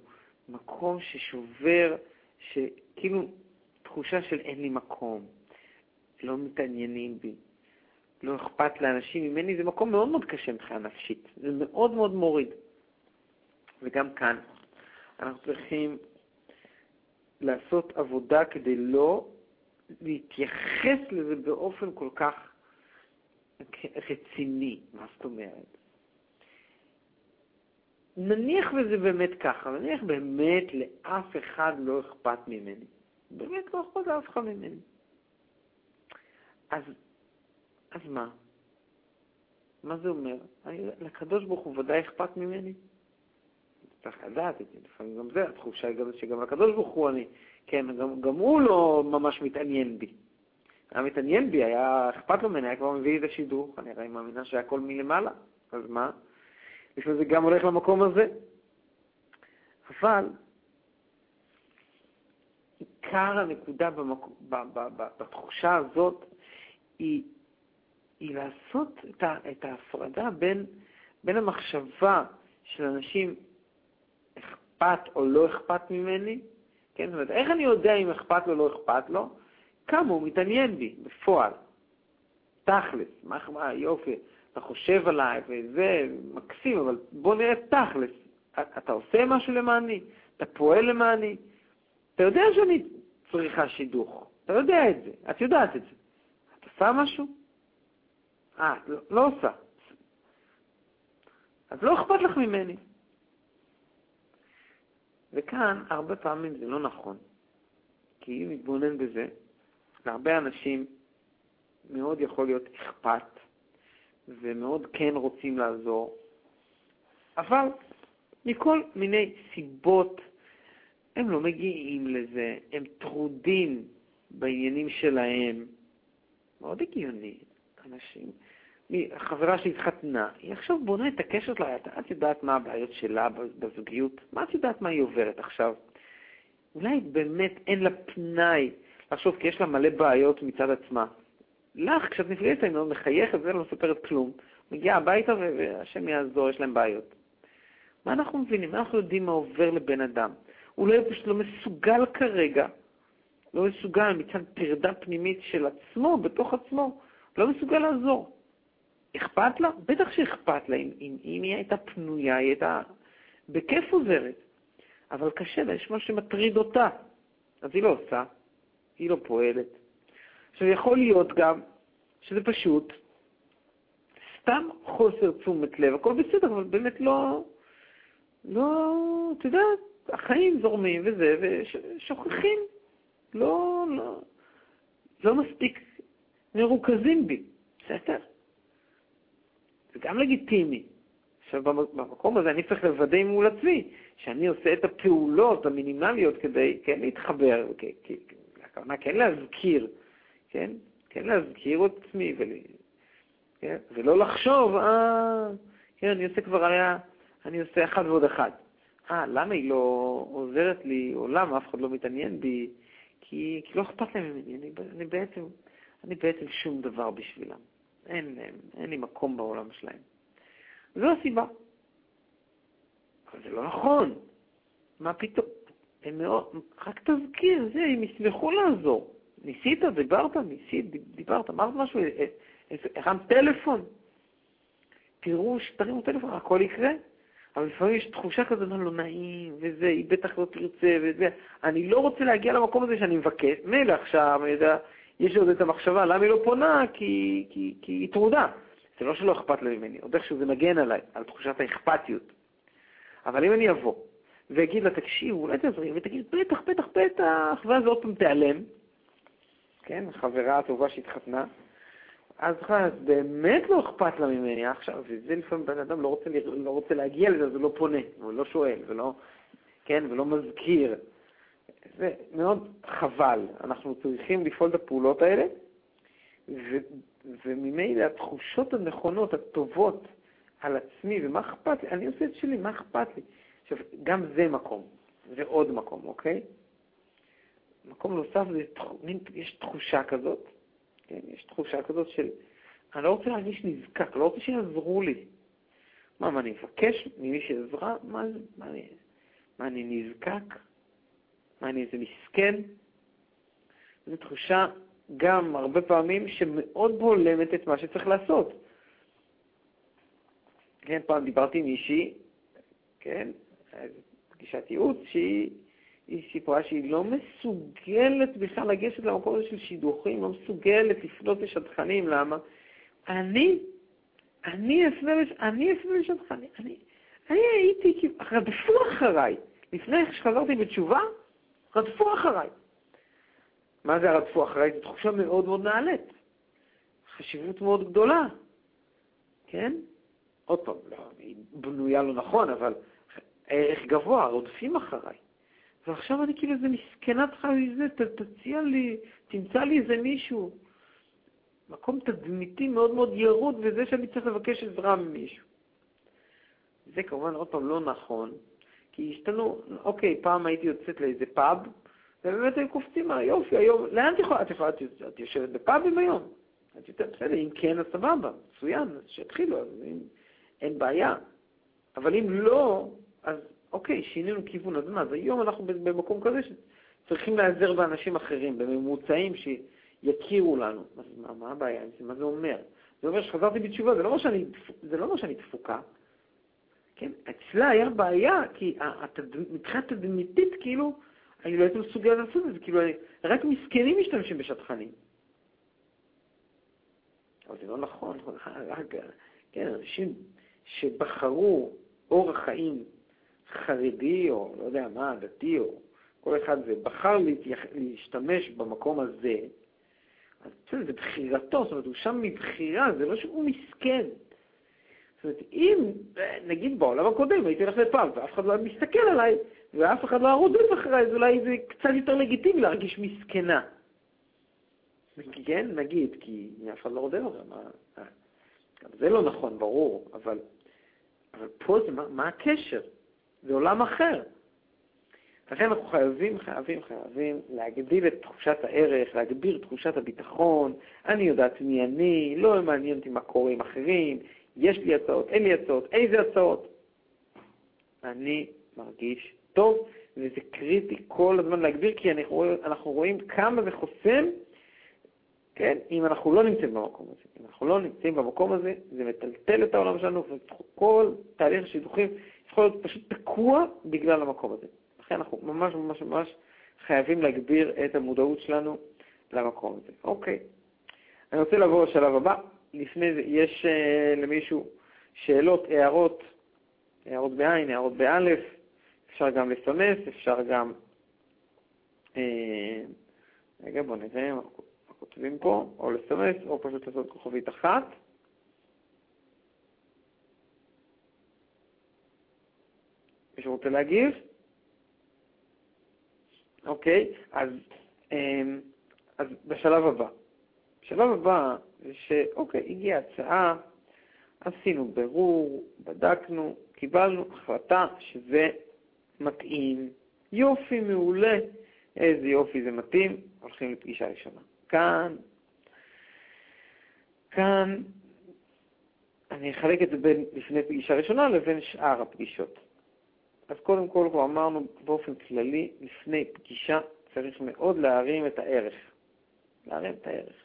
מקום ששובר, שכאילו תחושה של אין לי מקום, לא מתעניינים בי, לא אכפת לאנשים ממני, זה מקום מאוד מאוד קשה מבחינה נפשית, זה מאוד מאוד מוריד. וגם כאן אנחנו צריכים לעשות עבודה כדי לא להתייחס לזה באופן כל כך רציני. מה זאת אומרת? נניח וזה באמת ככה, נניח באמת לאף אחד לא אכפת ממני. באמת לא אכפת לאף אחד ממני. אז, אז מה? מה זה אומר? לקדוש ברוך הוא ודאי אכפת ממני. צריך לדעת את זה, לפעמים גם זה, התחושה היא גם שגם לקדוש ברוך הוא אני, כן, גם, גם הוא לא ממש מתעניין בי. היה מתעניין בי, היה אכפת לו ממני, היה כבר מביא את השידור, אני הרי מאמינה שהכל מלמעלה, אז מה? לפעמים זה גם הולך למקום הזה. אבל עיקר הנקודה במק... ב... ב... ב... בתחושה הזאת היא, היא לעשות את, ה... את ההפרדה בין, בין המחשבה של אנשים אכפת או לא אכפת ממני, כן? זאת אומרת, איך אני יודע אם אכפת לו או לא אכפת לו? כמה הוא מתעניין בי, בפועל. תכלס, מה, מה, יופי, אתה חושב עליי וזה מקסים, אבל בוא נראה תכלס. אתה עושה משהו למעני? אתה פועל למעני? אתה יודע שאני צריכה שידוך, אתה יודע את זה, את יודעת את זה. את עושה משהו? אה, לא, לא עושה. אז לא אכפת לך ממני. וכאן, הרבה פעמים זה לא נכון, כי אם נתבונן בזה, להרבה אנשים מאוד יכול להיות אכפת, ומאוד כן רוצים לעזור, אבל מכל מיני סיבות הם לא מגיעים לזה, הם טרודים בעניינים שלהם. מאוד הגיוני. אנשים, חברה שהתחתנה, היא עכשיו בונה את הקשר שלה, את יודעת מה הבעיות שלה בזוגיות? מה את יודעת מה היא עוברת עכשיו? אולי באמת אין לה פנאי לחשוב, כי יש לה מלא בעיות מצד עצמה. לך, כשאת נפגשת, היא מאוד מחייכת ולא מספרת כלום. מגיעה הביתה והשם יעזור, יש להם בעיות. מה אנחנו מבינים? מה אנחנו יודעים מה עובר לבן אדם? הוא לא פשוט לא מסוגל כרגע, לא מסוגל מצד פרדה פנימית של עצמו, בתוך עצמו, לא מסוגל לעזור. אכפת לה? בטח שאכפת לה. אם, אם, אם היא הייתה פנויה, היא הייתה בכיף עוזרת. אבל קשה לה, יש משהו שמטריד אותה. אז היא לא עושה, היא לא פועלת. עכשיו, יכול להיות גם שזה פשוט סתם חוסר תשומת לב, הכל בסדר, אבל באמת לא, לא, אתה יודע, החיים זורמים וזה, ושוכחים, לא, לא, לא מספיק מרוכזים בי, בסדר? זה גם לגיטימי. עכשיו, במקום הזה אני צריך לוודא מול עצמי שאני עושה את הפעולות המינימליות כדי כן להתחבר, הכוונה כן להזכיר, כן? כן להזכיר את עצמי ול... כן? ולא לחשוב, אה, כן, אני עושה כבר היה, אני עושה אחד ועוד אחד. אה, למה היא לא עוזרת לי, או למה אף אחד לא מתעניין בי? כי, כי לא אכפת להם ממני, אני, אני, בעצם, אני בעצם שום דבר בשבילם. אין להם, אין לי מקום בעולם שלהם. זו הסיבה. אבל זה לא נכון. מה פתאום? הם מאוד, רק תזכיר, זה, הם ישמחו לעזור. ניסית, דיברת, ניסית, דיברת, אמרת משהו, אה, אה, הרמת טלפון. תראו, תרימו טלפון, הכל יקרה. אבל לפעמים יש תחושה כזאת, לא נעים, וזה, היא בטח לא תרצה, וזה. אני לא רוצה להגיע למקום הזה שאני מבקש. מילא עכשיו, אני יודע, יש עוד את המחשבה, למה היא לא פונה? כי, כי, כי היא טרודה. זה לא שלא אכפת לה ממני, עוד איכשהו זה מגן עליי, על תחושת האכפתיות. אבל אם אני אבוא ואגיד לה, תקשיב, אולי תעזרי, ותגיד, בטח, בטח, בטח, ואז עוד פעם תיעלם, כן, החברה הטובה שהתחתנה, אז באמת לא אכפת לה ממני עכשיו, וזה לפעמים בן אדם לא רוצה, לא רוצה להגיע לזה, אז הוא לא פונה, הוא לא שואל, ולא, כן, ולא מזכיר. זה מאוד חבל. אנחנו צריכים לפעול את הפעולות האלה, וממילא התחושות הנכונות, הטובות על עצמי, ומה אכפת לי, אני עושה את שלי, מה אכפת לי? עכשיו, גם זה מקום, זה עוד מקום, אוקיי? מקום נוסף, זה, יש תחושה כזאת, כן? יש תחושה כזאת של, אני לא רוצה להרגיש נזקק, לא רוצה שיעזרו לי. מה, מה, אני מבקש ממישהי עזרה? מה, מה, אני, מה, אני נזקק? מה, אני איזה מסכן? זו תחושה גם הרבה פעמים שמאוד בולמת את מה שצריך לעשות. כן, פעם דיברתי עם מישהי, כן, פגישת ייעוץ, שהיא היא סיפרה שהיא לא מסוגלת בכלל לגשת למקום הזה של שידוכים, לא מסוגלת לפנות לשדכנים, למה? אני, אני אפנה. אני לשדכנים, אני, אני הייתי, רדפו אחריי. לפני שחזרתי בתשובה, רדפו אחריי. מה זה הרדפו אחריי? זו תחושה מאוד מאוד נעלית. חשיבות מאוד גדולה, כן? עוד פעם, לא, היא בנויה לא נכון, אבל ערך גבוה, רודפים אחריי. ועכשיו אני כאילו איזה מסכנה צריכה מזה, תציע לי, תמצא לי איזה מישהו. מקום תדמיתי מאוד מאוד ירוד, וזה שאני צריך לבקש עזרה ממישהו. זה כמובן עוד פעם לא נכון, כי השתנו, אוקיי, פעם הייתי יוצאת לאיזה פאב, ובאמת הם קופצים, יופי, היום, לאן את יכולה? את יכולה, את יושבת בפאבים היום? את יותר בסדר, אם כן, אז סבבה, מצוין, אז שיתחילו, אז אם, אין בעיה. אבל אם לא, אז אוקיי, שינינו כיוון, אז מה, אז היום אנחנו במקום כזה צריכים להיעזר באנשים אחרים, בממוצעים שיכירו לנו. אז מה, מה הבעיה עם זה? מה זה אומר? זה אומר שחזרתי בתשובה, זה לא אומר שאני, זה לא אומר שאני תפוקה. כן, אצלה היה בעיה, כי מבחינה תדמיתית, כאילו, אני לא הייתי מסוגל לעשות את זה, כאילו, רק מסכנים משתמשים בשטחנים. אבל זה לא נכון, רק, כן, אנשים שבחרו אורח חיים חרדי, או לא יודע מה, דתי, או כל אחד זה, בחר להשתמש במקום הזה, אז בסדר, זה בחירתו, זאת אומרת, הוא שם מבחירה, זה לא שהוא מסכן. זאת אומרת, אם, נגיד בעולם הקודם הייתי הולך לפאב ואף אחד לא היה מסתכל עליי, ואף אחד לא היה רודף אחריי, אז אולי זה קצת יותר לגיטימי להרגיש מסכנה. כן, נגיד, כי אף אחד לא רודף אחריי. זה לא נכון, ברור, אבל, אבל פה זה, מה, מה הקשר? זה עולם אחר. לכן אנחנו חייבים, חייבים, חייבים להגדיל את תחושת הערך, להגביר תחושת הביטחון. אני יודעת מי אני, לא מעניין אותי מה קורה עם אחרים, יש לי הצעות, אין לי הצעות, איזה הצעות. אני מרגיש טוב, וזה קריטי כל הזמן להגביר, כי אנחנו, אנחנו רואים כמה זה חוסם, כן, אם אנחנו לא נמצאים במקום הזה. אם אנחנו לא נמצאים במקום הזה, זה מטלטל את העולם שלנו, וכל תהליך השידוכים יכול להיות פשוט תקוע בגלל המקום הזה. לכן אנחנו ממש ממש ממש חייבים להגביר את המודעות שלנו למקום הזה. אוקיי, אני רוצה לעבור לשלב הבא. לפני זה, יש uh, למישהו שאלות, הערות, הערות בעין, הערות באלף, אפשר גם לסמס, אפשר גם... Uh, רגע, בואו נראה מה כותבים פה, או לסמס, או פשוט לעשות כוכבית אחת. מישהו רוצה להגיב? אוקיי, אז, אמ, אז בשלב הבא. בשלב הבא זה שאוקיי, הגיעה הצעה, עשינו ברור, בדקנו, קיבלנו החלטה שזה מתאים. יופי, מעולה. איזה יופי זה מתאים, הולכים לפגישה ראשונה. כאן, כאן אני אחלק את זה בין לפני פגישה ראשונה לבין שאר הפגישות. אז קודם כל, כבר אמרנו באופן כללי, לפני פגישה צריך מאוד להרים את הערך. להרים את הערך.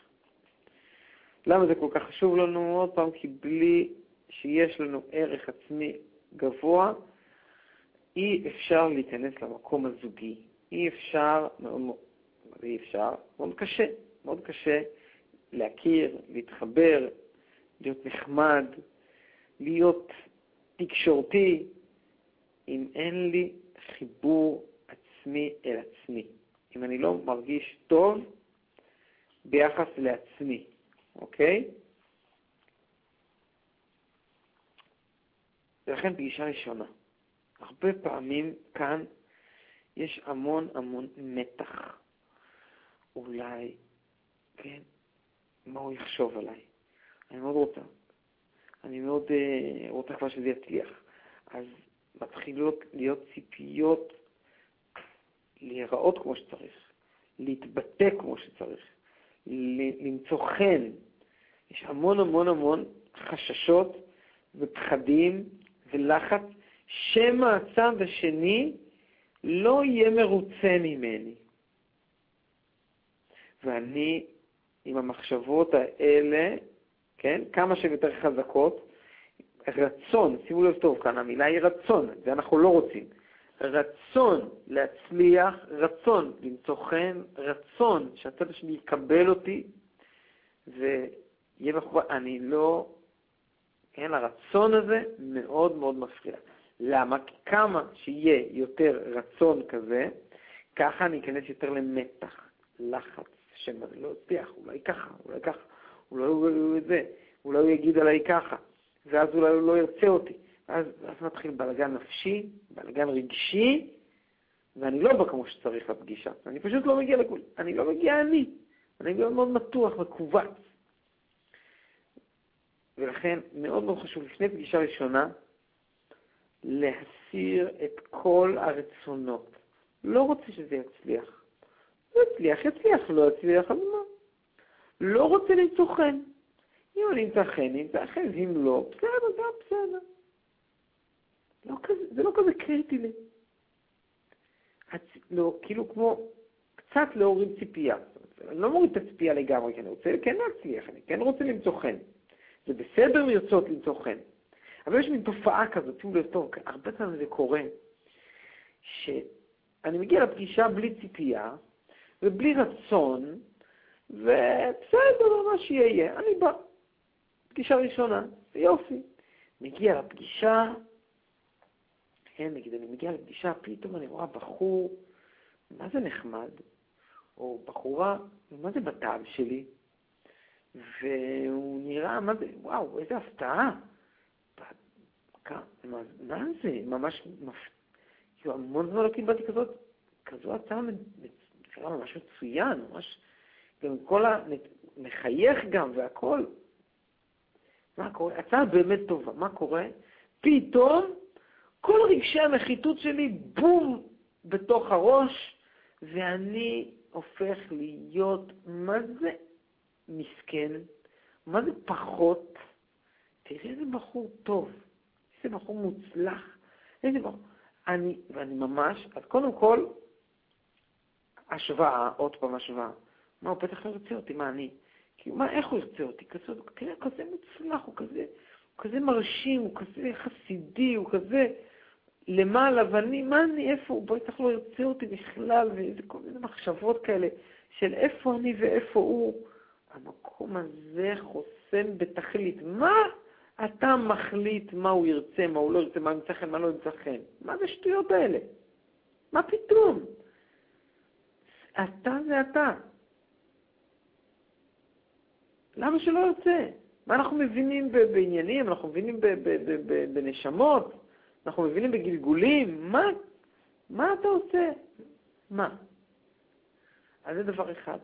למה זה כל כך חשוב לנו? עוד פעם, כי בלי שיש לנו ערך עצמי גבוה, אי אפשר להיכנס למקום הזוגי. אי אפשר, מאוד, אי אפשר, מאוד קשה, מאוד קשה להכיר, להתחבר, להיות נחמד, להיות תקשורתי, אם אין לי חיבור עצמי אל עצמי, אם אני לא מרגיש טוב ביחס לעצמי, אוקיי? ולכן פגישה ראשונה. הרבה פעמים כאן יש המון המון מתח. אולי, כן, מה הוא יחשוב עליי? אני מאוד רוצה. אני מאוד uh, רוצה כבר שזה יצליח. אז מתחילות להיות ציפיות להיראות כמו שצריך, להתבטא כמו שצריך, למצוא חן. יש המון המון המון חששות ופחדים ולחץ שמא הצד השני לא יהיה מרוצה ממני. ואני, עם המחשבות האלה, כן, כמה שהן יותר חזקות, רצון, שימו לב טוב כאן, המילה היא רצון, זה אנחנו לא רוצים. רצון להצליח, רצון למצוא חן, רצון שהצד השני יקבל אותי, ויהיה מחובר, אני לא, כן, הרצון הזה מאוד מאוד מפריע. למה? כי כמה שיהיה יותר רצון כזה, ככה אני אכנס יותר למתח, לחץ, שמא זה לא יצליח, אולי ככה, אולי ככה, אולי הוא זה, אולי הוא יגיד עליי ככה. ואז אולי הוא לא ירצה אותי. אז, אז מתחיל בלגן נפשי, בלגן רגשי, ואני לא בא כמו שצריך לפגישה. אני פשוט לא מגיע לגבול. אני לא מגיע אני. אני מאוד מאוד מתוח, מכווץ. ולכן מאוד מאוד חשוב, לפני פגישה ראשונה, להסיר את כל הרצונות. לא רוצה שזה יצליח. לא יצליח, יצליח, לא יצליח, אז מה? לא רוצה למצוא חן. אם אני אמצא חן, נמצא חן, ואם לא, בסדר, גם בסדר. לא כזה, זה לא כזה קריטי לי. הצ... לא, כאילו כמו קצת להוריד ציפייה. אני לא מוריד את הציפייה לגמרי, כי אני רוצה כן להצליח, אני כן רוצה למצוא חן. זה בסדר לרצות למצוא חן. אבל יש מין תופעה כזאת, שימו לב טוב, הרבה פעמים זה קורה, שאני מגיע לפגישה בלי ציפייה ובלי רצון, ובסדר, מה שיהיה, אני בא. פגישה ראשונה, יופי. מגיע לפגישה, כן, נגיד, אני מגיע לפגישה, פתאום אני רואה בחור, מה זה נחמד, או בחורה, מה זה בטעם שלי, והוא נראה, מה זה, וואו, איזה הפתעה. מה, מה זה? ממש, כאילו, המון זמן לא קיבלתי כזאת, כזו הצעה נראה ממש מצוין, ממש, גם כל ה... מחייך גם והכל. מה קורה? הצעה באמת טובה. מה קורה? פתאום כל רגשי הנחיתות שלי, בום, בתוך הראש, ואני הופך להיות, מה זה מסכן? מה זה פחות? תראה איזה בחור טוב, איזה בחור מוצלח, איזה בחור... אני, ואני ממש, אז קודם כל, השוואה, עוד פעם השוואה. מה, הוא בטח לא ירצה אותי, מה אני? כי מה, איך הוא ירצה אותי? כזה, כזה, כזה מוצלח, הוא כזה, הוא כזה מרשים, הוא כזה חסידי, הוא כזה למעלה, ואני, מה אני, איפה הוא? בטח לא ירצה אותי בכלל, ואיזה כל מיני מחשבות כאלה של איפה אני ואיפה הוא. המקום הזה חוסם בתכלית. מה אתה מחליט מה הוא ירצה, מה הוא לא ירצה, מה ימצא חן, מה לא ימצא חן? מה זה השטויות האלה? מה פתאום? אתה זה אתה. למה שלא ירצה? מה אנחנו מבינים בעניינים? אנחנו מבינים בנשמות? אנחנו מבינים בגלגולים? מה? מה אתה עושה? מה? אז זה דבר אחד,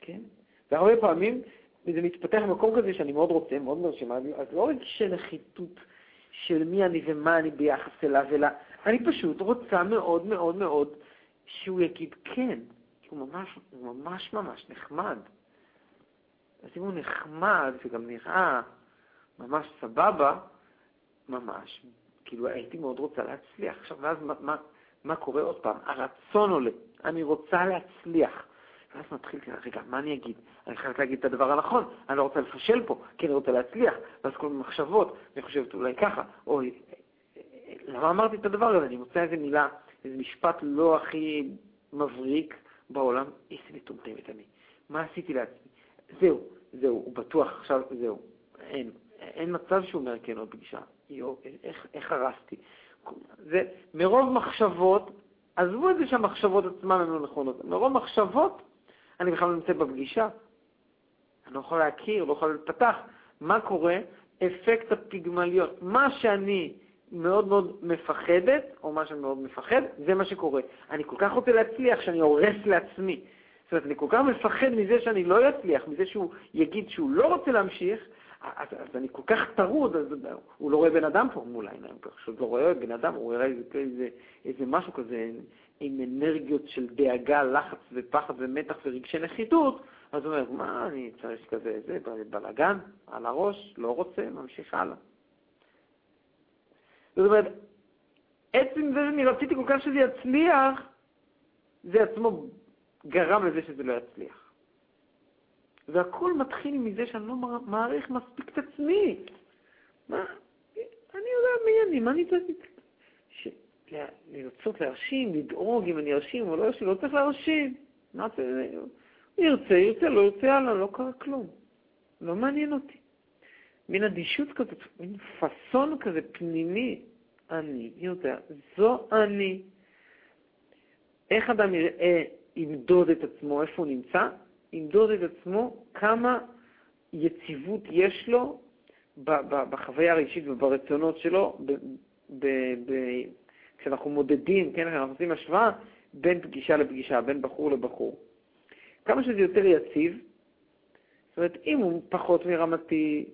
כן? והרבה פעמים זה מתפתח במקום כזה שאני מאוד רוצה, מאוד מרשימה, אז לא רק של נחיתות של מי אני ומה אני ביחס אליו, אלא אני פשוט רוצה מאוד מאוד מאוד שהוא יגיד כן, כי הוא ממש, ממש ממש נחמד. אז אם הוא נחמד וגם נראה ממש סבבה, ממש, כאילו הייתי מאוד רוצה להצליח. עכשיו, ואז מה, מה, מה קורה עוד פעם? הרצון עולה, אני רוצה להצליח. ואז מתחיל, רגע, מה אני אגיד? אני חייבת להגיד את הדבר הנכון, אני לא רוצה לפשל פה, כי אני רוצה להצליח. ואז כל מיני מחשבות, אני חושבת אולי ככה, או למה אמרתי את הדבר הזה? אני מוצא איזה מילה, איזה משפט לא הכי מבריק בעולם, איזה מטומטמת אני. מה עשיתי לעצמי? זהו, זהו, הוא בטוח עכשיו, זהו. אין, אין מצב שהוא אומר כן עוד פגישה. יו, איך, איך הרסתי? זה מרוב מחשבות, עזבו את זה שהמחשבות עצמן הן לא נכונות, מרוב מחשבות אני בכלל לא נמצא בפגישה. אני לא יכול להכיר, לא יכול להתפתח. מה קורה? אפקט הפיגמליות. מה שאני מאוד מאוד מפחדת, או מה שאני מאוד מפחד, זה מה שקורה. אני כל כך רוצה להצליח שאני הורס לעצמי. זאת אומרת, אני כל כך מפחד מזה שאני לא אצליח, מזה שהוא יגיד שהוא לא רוצה להמשיך, אז, אז אני כל כך טרוד, אז הוא לא רואה בן אדם פה מול העיניים, הוא פשוט לא רואה בן אדם, הוא רואה איזה, איזה, איזה משהו כזה עם אנרגיות של דאגה, לחץ ופחד ומתח ורגשי נחיתות, אז הוא אומר, מה אני צריך כזה, זה בלאגן, על הראש, לא רוצה, ממשיך הלאה. זאת אומרת, עצם זה שאני רציתי כל כך שזה יצליח, זה עצמו גרם לזה שזה לא יצליח. והכל מתחיל מזה שאני לא מעריך מספיק את עצמי. מה, אני יודע מי אני, מה אני צריך... לרצות להרשים, לדאוג אם אני ארשים או לא ארשים, לא צריך להרשים. מה זה? ירצה, ירצה, לא ירצה, יאללה, לא קרה כלום. לא מעניין אותי. מין אדישות כזאת, מין פאסון כזה פנימי. אני יודע, זו אני. איך אדם יראה, ימדוד את עצמו, איפה הוא נמצא? ימדוד את עצמו כמה יציבות יש לו בחוויה הרגשית וברצונות שלו, כשאנחנו מודדים, כן, כשאנחנו עושים השוואה בין פגישה לפגישה, בין בחור לבחור. כמה שזה יותר יציב, זאת אומרת, אם הוא פחות מרמתי,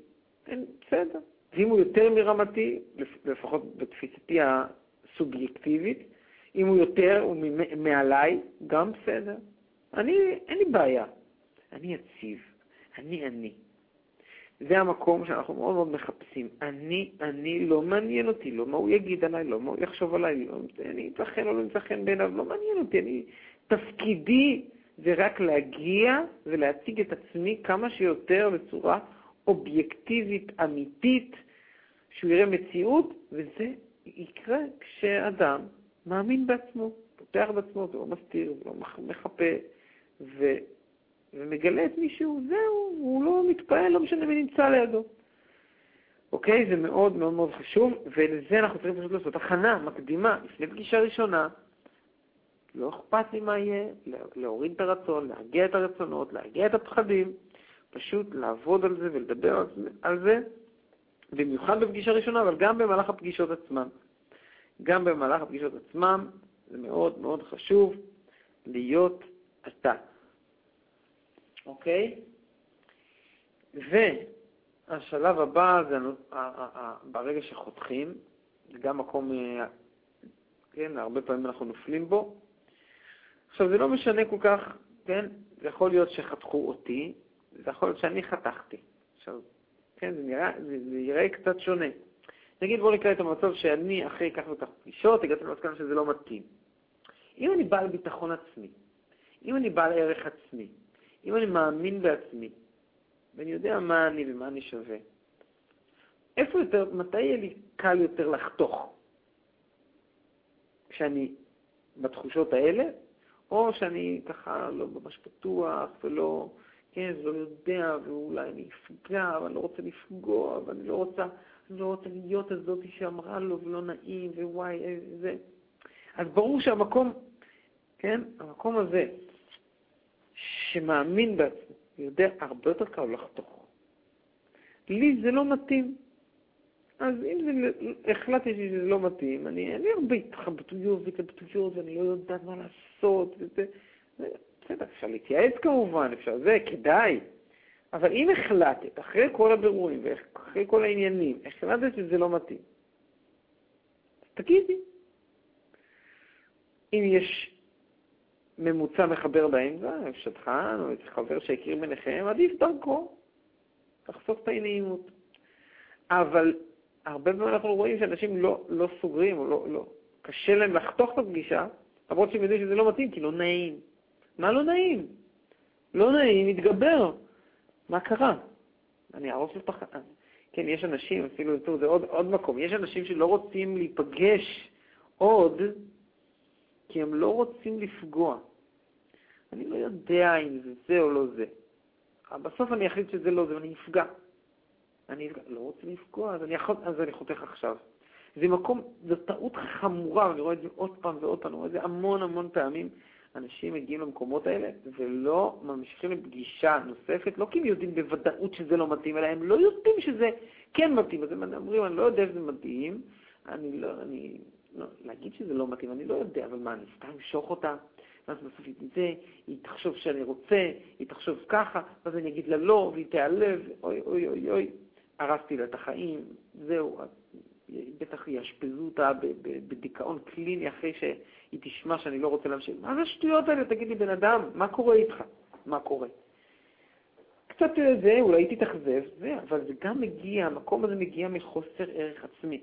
בסדר. ואם הוא יותר מרמתי, לפחות בתפיסתי הסובייקטיבית, אם הוא יותר, הוא מעליי, גם בסדר. אני, אין לי בעיה. אני יציב, אני אני. זה המקום שאנחנו מאוד מאוד מחפשים. אני, אני, לא מעניין אותי, לא מה הוא יגיד עליי, לא מה הוא יחשוב עליי, לא, אני אמצא חן או לא אמצא חן בעיניו, לא מעניין אותי, אני תפקידי זה רק להגיע ולהציג את עצמי כמה שיותר בצורה אובייקטיבית, אמיתית, שהוא יראה מציאות, וזה יקרה כשאדם מאמין בעצמו, פותח בעצמו ולא מסתיר ולא מחפה, ו... ומגלה את מישהו, זהו, הוא לא מתפעל, לא משנה מי נמצא לידו. אוקיי? זה מאוד מאוד מאוד חשוב, ולזה אנחנו צריכים פשוט לעשות הכנה מקדימה, לפני פגישה ראשונה. לא אכפת לי מה יהיה, להוריד את הרצון, להרגיע את הרצונות, להרגיע את הפחדים, פשוט לעבוד על זה ולדבר על זה, במיוחד בפגישה ראשונה, אבל גם במהלך הפגישות עצמן. גם במהלך הפגישות עצמן זה מאוד מאוד חשוב להיות אתה. אוקיי? והשלב הבא זה ברגע שחותכים, זה גם מקום, אה, כן, הרבה פעמים אנחנו נופלים בו. עכשיו, זה לא משנה כל כך, כן, זה יכול להיות שחתכו אותי, זה יכול להיות שאני חתכתי. עכשיו, כן, זה נראה, זה, זה יראה קצת שונה. נגיד, בואו נקרא את המצב שאני, אחרי כך וכך פגישות, הגעתי למסקנה שזה לא מתאים. אם אני בעל ביטחון עצמי, אם אני בעל ערך עצמי, אם אני מאמין בעצמי, ואני יודע מה אני ומה אני שווה, איפה יותר, מתי יהיה לי קל יותר לחתוך? כשאני בתחושות האלה, או שאני ככה לא ממש פתוח ולא, כן, ולא יודע, ואולי אני אפגע, אבל אני לא רוצה לפגוע, ואני לא רוצה, להיות הזאת שאמרה לו ולא נעים, ווואי, זה. אז ברור שהמקום, כן, המקום הזה, שמאמין בעצמו, יודע הרבה יותר קל לחתוך. לי זה לא מתאים. אז אם זה, החלטתי שזה לא מתאים, אני, אין לי הרבה התחבטויות והתלבטויות ואני לא יודעת מה לעשות, וזה, בסדר, אפשר להתייעץ כמובן, אפשר זה, כדאי. אבל אם החלטת, אחרי כל הבירורים ואחרי כל העניינים, החלטת שזה לא מתאים, אז תגידי. אם יש ממוצע מחבר באמצע, שטחן או איזה חבר שהכיר ביניכם, עדיף דרכו, תחסוך את האי-נעימות. אבל הרבה פעמים אנחנו רואים שאנשים לא, לא סוגרים, או לא, לא, קשה להם לחתוך את הפגישה, למרות שהם יודעים שזה לא מתאים, כי לא נעים. מה לא נעים? לא נעים, מתגבר. מה קרה? אני אהרוס לך... כן, יש אנשים, אפילו, טוב, זה עוד, עוד מקום, יש אנשים שלא רוצים להיפגש עוד, כי הם לא רוצים לפגוע. אני לא יודע אם זה זה או לא זה. בסוף אני אחליט שזה לא זה, ואני אפגע. אני לא רוצה לפגוע, אז אני, אז אני חותך עכשיו. זה מקום, זו טעות חמורה, ואני רואה את זה עוד פעם ועוד פעם, אני רואה את זה המון המון פעמים. אנשים מגיעים למקומות האלה ולא ממשיכים לפגישה נוספת, לא כי הם יודעים בוודאות שזה לא מתאים, אלא הם לא יודעים שזה כן מתאים. אז הם אומרים, אני לא יודע אם זה מתאים, אני לא, אני, לא, להגיד שזה לא מתאים, אני לא יודע, אבל מה, אני סתם אמשוך אותה? ואז בסוף היא תצא, היא תחשוב שאני רוצה, היא תחשוב ככה, ואז אני אגיד לה לא, והיא תיעלב, אוי אוי אוי אוי. הרסתי לה את החיים, זהו, בטח יאשפזו אותה בדיכאון קליני אחרי שהיא תשמע שאני לא רוצה להמשיך. מה זה השטויות האלה? תגיד לי, בן אדם, מה קורה איתך? מה קורה? קצת זה, אולי היא תתאכזב, זה, אבל זה גם מגיע, המקום הזה מגיע מחוסר ערך עצמי.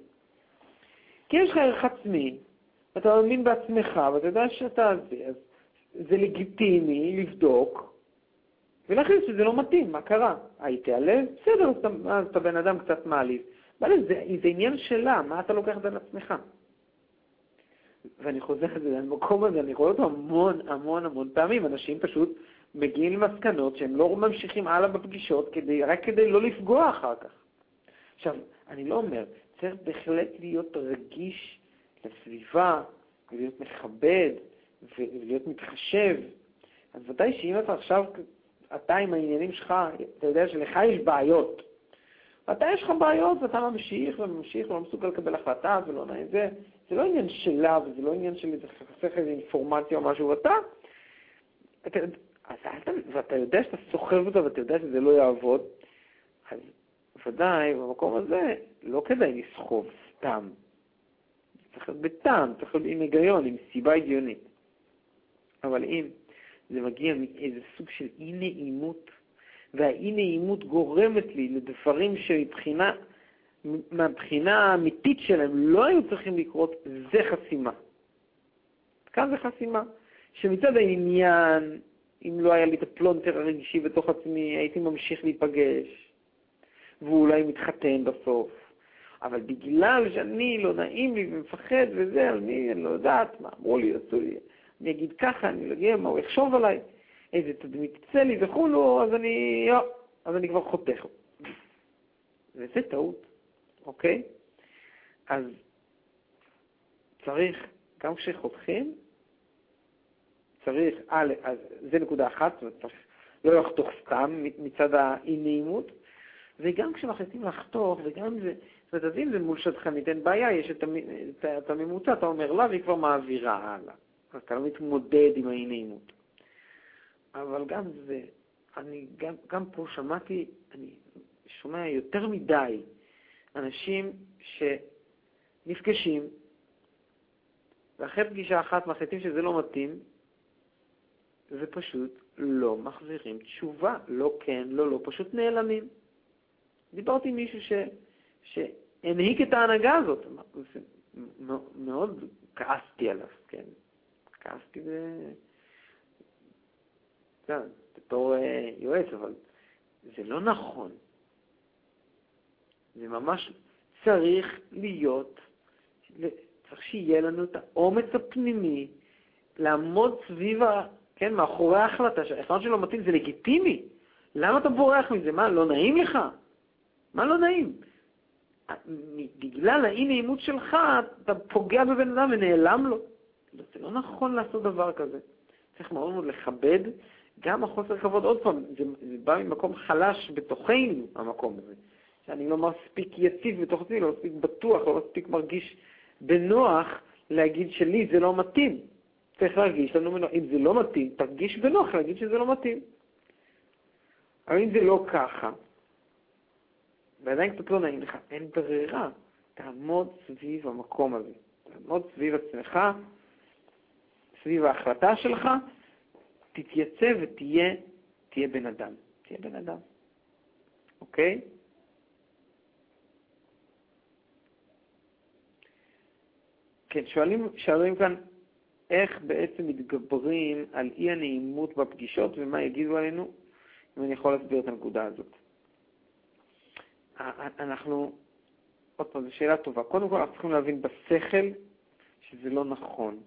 כי יש לך ערך עצמי, ואתה מאמין בעצמך, ואתה יודע שאתה זה, אז זה לגיטימי לבדוק ולהחליט שזה לא מתאים, מה קרה? היית עלב? בסדר, אז אתה, אתה בן אדם קצת מעליב. זה, זה עניין שלה, מה אתה לוקח את זה על עצמך? ואני חוזר למקום הזה, אני רואה אותו המון המון המון פעמים, אנשים פשוט מגיעים למסקנות שהם לא ממשיכים הלאה בפגישות כדי, רק כדי לא לפגוע אחר כך. עכשיו, אני לא אומר, צריך בהחלט להיות רגיש לסביבה, ולהיות מכבד, ולהיות מתחשב. אז ודאי שאם אתה עכשיו אתה עם העניינים שלך, אתה יודע שלך יש בעיות. ואתה יש לך בעיות ואתה ממשיך וממשיך ולא מסוגל לקבל החלטה ולא נעים זה. זה לא עניין שלה וזה לא עניין של איזה חסך איזה אינפורמציה או משהו, ואתה, אתה, אתה, ואתה יודע שאתה סוחב אותה ואתה יודע שזה לא יעבוד, אז ודאי במקום הזה לא כדאי לסחוב סתם. צריך להיות בטעם, צריך להיות עם היגיון, עם סיבה הגיונית. אבל אם זה מגיע מאיזה סוג של אי-נעימות, והאי-נעימות גורמת לי לדברים שמבחינה, מהבחינה האמיתית שלהם לא היו צריכים לקרות, זה חסימה. כאן זה חסימה. שמצד העניין, אם לא היה לי את הפלונטר הרגשי בתוך עצמי, הייתי ממשיך להיפגש, ואולי מתחתן בסוף. אבל בגלל שאני לא נעים לי ומפחד וזה, אני, לא יודעת מה אמרו לי, עשו לי, אני אגיד ככה, אני לא אגיד מה הוא יחשוב עליי, איזה תדמית תצא לי וכולו, אז אני, יו, אז אני כבר חותך. וזה טעות, אוקיי? אז צריך, גם כשחותכים, צריך, א', אז זה נקודה אחת, צריך לא לחתוך סתם מצד האי-נעימות, וגם כשמחליטים לחתוך, וגם אם זה, זאת אומרת, אז אם זה מול שטחנית, אין בעיה, יש את, את הממוצע, אתה אומר לה, והיא כבר מעבירה הלאה. אז אתה לא מתמודד עם האי-נעימות. אבל גם זה, אני גם, גם פה שמעתי, אני שומע יותר מדי אנשים שנפגשים, ואחרי פגישה אחת מחליטים שזה לא מתאים, ופשוט לא מחזירים תשובה, לא כן, לא לא, פשוט נעלמים. דיברתי עם מישהו ש, שהנהיג את ההנהגה הזאת, מאוד כעסתי עליו, כן, כעסתי ב... בתור אה, יועץ, אבל זה לא נכון. זה ממש צריך להיות, צריך שיהיה לנו את האומץ הפנימי לעמוד סביב, ה, כן, מאחורי ההחלטה, שההחלטה שלו מתאים זה לגיטימי. למה אתה בורח מזה? מה, לא נעים לך? מה לא נעים? בגלל האי-נעימות שלך, אתה פוגע בבן אדם ונעלם לו. זה לא נכון לעשות דבר כזה. צריך מאוד מאוד לכבד גם החוסר כבוד. עוד פעם, זה, זה בא ממקום חלש בתוכנו, המקום הזה. שאני לא מספיק יציב בתוך עצמי, לא מספיק בטוח, לא מספיק מרגיש בנוח להגיד שלי זה לא מתאים. צריך להרגיש לנו בנוח. אם זה לא מתאים, תרגיש בנוח להגיד שזה לא מתאים. אבל אם זה לא ככה, ועדיין קצת לא נעים לך, אין ברירה. תעמוד סביב המקום הזה. תעמוד סביב עצמך, סביב ההחלטה שלך, תתייצב ותהיה תהיה בן אדם. תהיה בן אדם. אוקיי? כן, שואלים, שואלים כאן איך בעצם מתגברים על אי הנעימות בפגישות ומה יגידו עלינו, אם אני יכול להסביר את הנקודה הזאת. אנחנו, עוד פעם, זו שאלה טובה. קודם כל, אנחנו צריכים להבין בשכל שזה לא נכון,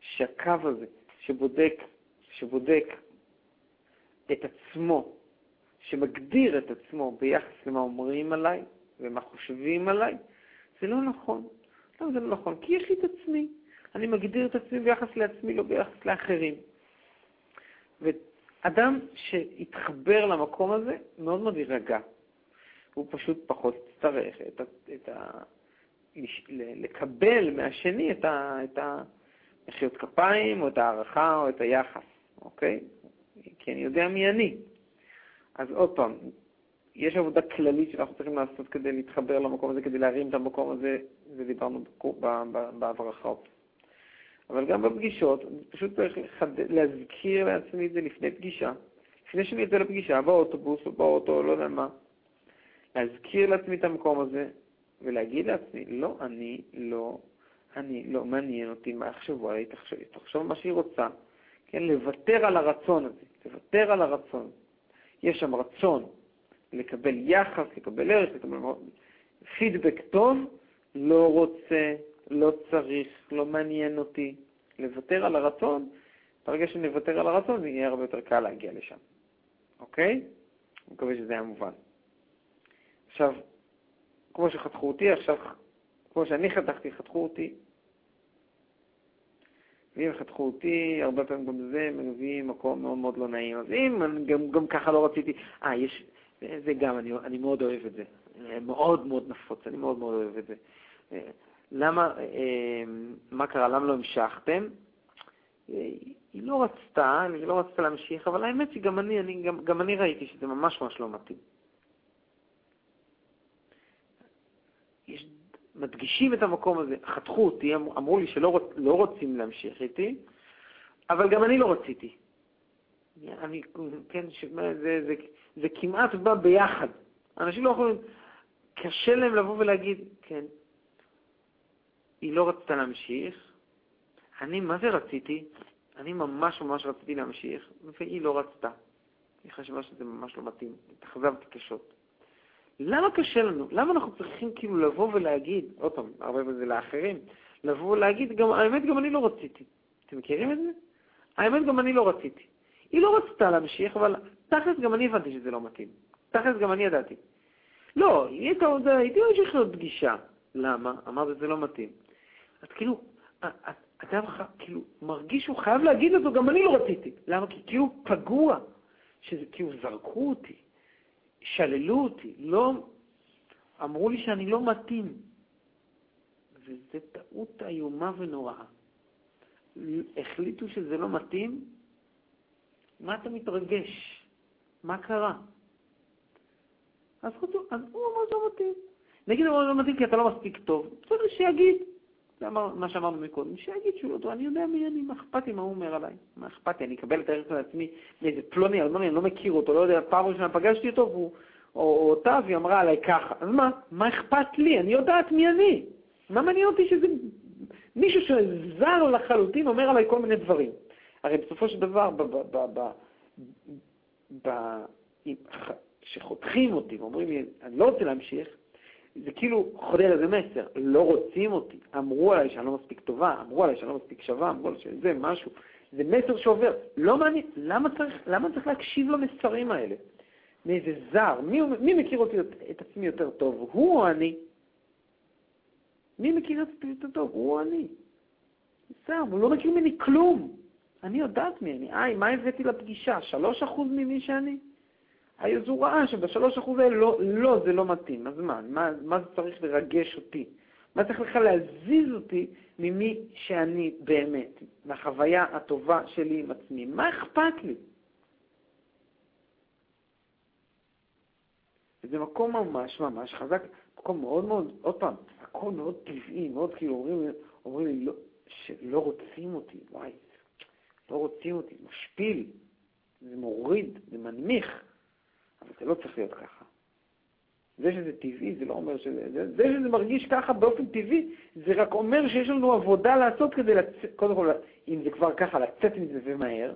שהקו הזה שבודק, שבודק את עצמו, שמגדיר את עצמו ביחס למה אומרים עליי ומה חושבים עליי, זה לא נכון. למה זה לא נכון? כי יש לי את עצמי. אני מגדיר את עצמי ביחס לעצמי, לא ביחס לאחרים. ואדם שהתחבר למקום הזה, מאוד מאוד יירגע. הוא פשוט פחות יצטרך את, את ה, לקבל מהשני את, ה, את המחיאות כפיים, או את הערכה, או את היחס, אוקיי? כי אני יודע מי אני. אז עוד פעם, יש עבודה כללית שאנחנו צריכים לעשות כדי להתחבר למקום הזה, כדי להרים את המקום הזה, ודיברנו בהברחות. אבל גם בפגישות, פשוט צריך לחד... להזכיר לעצמי את זה לפני פגישה. לפני שאני יוצא לפגישה, באוטובוס או באוטו, לא יודע מה, להזכיר לעצמי את המקום הזה ולהגיד לעצמי, לא, אני לא, אני לא מעניין אותי מה יחשבו עליי, תחשוב, תחשוב מה שהיא רוצה, כן, לוותר על הרצון הזה, לוותר על הרצון. יש שם רצון לקבל יחס, לקבל ערך, לקבל פידבק טוב, לא רוצה, לא צריך, לא מעניין אותי. לוותר על הרצון, ברגע שנוותר על הרצון, יהיה הרבה יותר קל להגיע לשם. אוקיי? אני מקווה שזה היה מובן. עכשיו, כמו שחתכו אותי, עכשיו, כמו שאני חתכתי, חתכו אותי. ואם חתכו אותי, הרבה פעמים גם זה מביא מקום מאוד מאוד לא נעים. אז אם גם, גם ככה לא רציתי, אה, יש, זה גם, אני, אני מאוד אוהב את זה. מאוד מאוד נפוץ, אני מאוד מאוד אוהב את זה. למה, מה קרה, למה לא המשכתם? היא לא רצתה, היא לא רצתה להמשיך, אבל האמת שגם אני, אני, גם, גם אני ראיתי שזה ממש ממש לא מתאים. יש, מדגישים את המקום הזה, חתכו אותי, אמרו לי שלא לא רוצים להמשיך איתי, אבל גם אני לא רציתי. אני, כן, שמה, זה, זה, זה כמעט בא ביחד. אנשים לא יכולים, קשה להם לבוא ולהגיד, כן, היא לא רצתה להמשיך, אני מה זה רציתי? אני ממש ממש רציתי להמשיך, והיא לא רצתה. היא חשבה שזה ממש לא מתאים, התאכזבתי קשות. למה קשה לנו? למה אנחנו צריכים כאילו לבוא ולהגיד, עוד פעם, הרבה בזה לאחרים, לבוא ולהגיד, גם, האמת גם אני לא רציתי. אתם מכירים את זה? האמת גם אני לא רציתי. היא לא רצתה להמשיך, אבל תכלס גם אני הבנתי שזה לא מתאים. תכלס גם אני ידעתי. לא, היא הייתה עוד, הייתי ממשיך להיות פגישה. למה? אמרת, זה לא מתאים. אז כאילו, אתה כאילו מרגיש שהוא חייב להגיד אותו, גם אני לא רציתי. למה? כי כאילו פגוע, שזה כאילו זרקו אותי, שללו אותי, לא, אמרו לי שאני לא מתאים. וזו טעות איומה ונוראה. החליטו שזה לא מתאים, מה אתה מתרגש? מה קרה? אז, הוא אמר זה לא מתאים. נגיד הוא לא מתאים כי אתה לא מספיק טוב, בסדר שיגיד. זה אמר מה שאמרנו מקודם, שיגיד שהוא לא טוב, אני יודע מי אני, מה אכפת לי מה הוא אומר עליי, מה אכפת לי, אני אקבל את הערך לעצמי מאיזה פלוני אלמוני, אני לא מכיר אותו, לא יודע, פעם ראשונה פגשתי אותו, והוא, או, או אותה, והיא אמרה עליי ככה, אז מה, מה אכפת לי, אני יודעת מי אני, מה מעניין אותי שזה מישהו שזר לחלוטין אומר עליי כל מיני דברים. הרי בסופו של דבר, כשחותכים אותי ואומרים לי, אני לא רוצה להמשיך, זה כאילו חודר איזה מסר, לא רוצים אותי, אמרו עליי שאני לא מספיק טובה, אמרו עליי שאני לא מספיק שווה, אמרו עליי שזה משהו, זה מסר שעובר. לא מעניין, למה צריך, למה צריך להקשיב למסרים האלה? מאיזה זר, מי, מי מכיר אותי את עצמי יותר טוב, הוא או אני? מי מכיר את עצמי יותר טוב, הוא או אני? זר, הוא לא מכיר ממני כלום. אני יודעת מי אני. איי, מה הבאתי לפגישה? שלוש אחוז ממי שאני? אז הוא ראה שבשלוש אחוז האלה לא, לא, זה לא מתאים. אז מה, מה, מה זה צריך לרגש אותי? מה צריך לך להזיז אותי ממי שאני באמת, מהחוויה הטובה שלי עם עצמי? מה אכפת לי? זה מקום ממש ממש חזק, מקום מאוד מאוד, עוד פעם, הכל מאוד טבעי, מאוד כאילו אומרים, אומרים לי לא, שלא רוצים אותי, וואי, לא רוצים אותי, משפיל, זה מוריד, זה מנמיך. אבל זה לא צריך להיות ככה. זה שזה טבעי, זה לא אומר שזה... זה, זה שזה מרגיש ככה באופן טבעי, זה רק אומר שיש לנו עבודה לעשות כדי לצאת, קודם כל, אם זה כבר ככה, לצאת מזה ומהר,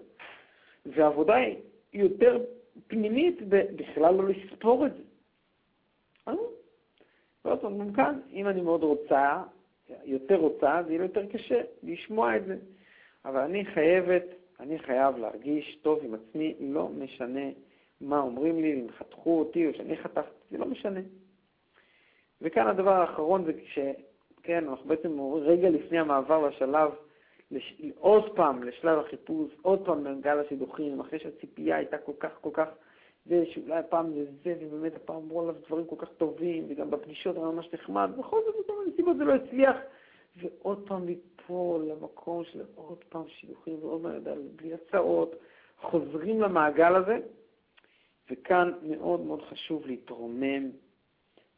והעבודה היא יותר פנימית בכלל לא לספור את זה. ועוד פעם, גם כאן, אם אני מאוד רוצה, יותר רוצה, זה יהיה יותר קשה לשמוע את זה. אבל אני חייבת, אני חייב להרגיש טוב עם עצמי, לא משנה מה אומרים לי, אם חתכו אותי או שאני חתכתי, זה לא משנה. וכאן הדבר האחרון זה כש... כן, אנחנו בעצם רגע לפני המעבר לשלב, לש... עוד פעם לשלב החיפוש, עוד פעם לגל השידוכים, אחרי שהציפייה הייתה כל כך כל כך, ושאולי הפעם זה זה, ובאמת הפעם אמרו עליו דברים כל כך טובים, וגם בפגישות היה ממש נחמד, בכל זאת בכל מיני סיבות זה לא הצליח, ועוד פעם ליפול למקום של עוד פעם שידוכים ועוד פעם, בלי הצעות, חוזרים למעגל הזה, וכאן מאוד מאוד חשוב להתרומם,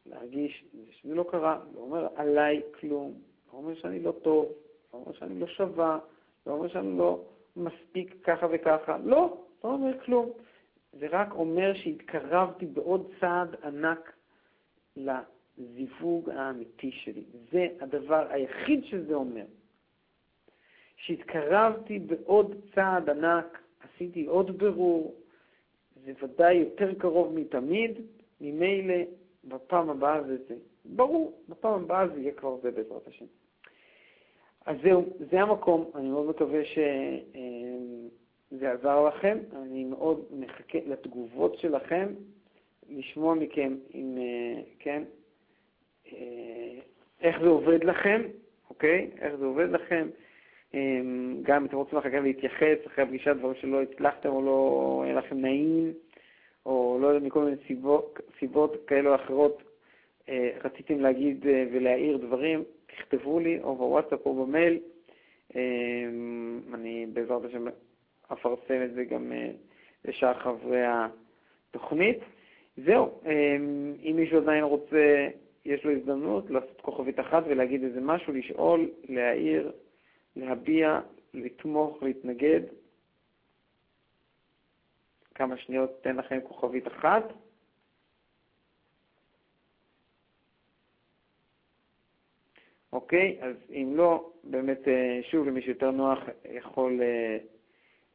להרגיש שזה לא קרה, לא אומר עליי כלום, לא אומר שאני לא טוב, לא אומר שאני לא שווה, לא אומר שאני לא מספיק ככה וככה, לא, לא אומר כלום. זה רק אומר שהתקרבתי בעוד צעד ענק לזיווג האמיתי שלי. זה הדבר היחיד שזה אומר. שהתקרבתי בעוד צעד ענק, עשיתי עוד ברור, זה ודאי יותר קרוב מתמיד, ממילא בפעם הבאה זה זה. ברור, בפעם הבאה זה יהיה כבר זה בעזרת השם. אז זהו, זה המקום, אני מאוד מקווה שזה עזר לכם, אני מאוד מחכה לתגובות שלכם, לשמוע מכם אם, כן, איך זה עובד לכם, אוקיי? איך זה עובד לכם. אמ, גם אם אתם רוצים אחר כך להתייחס אחרי הפגישה, דברים שלא הצלחתם או לא היה לכם נעים, או לא יודע, מכל מיני סיבות, סיבות כאלה או אחרות, אה, רציתם להגיד אה, ולהעיר דברים, תכתבו לי או בוואטסאפ או במייל. אמ, אני בעזרת השם אפרסם את זה גם אה, לשאר חברי התוכנית. זהו, אמ, אם מישהו עדיין רוצה, יש לו הזדמנות לעשות כוכבית אחת ולהגיד איזה משהו, לשאול, להעיר. להביע, לתמוך, להתנגד. כמה שניות תן לכם כוכבית אחת. אוקיי? אז אם לא, באמת, אה, שוב, למי שיותר נוח, יכול אה,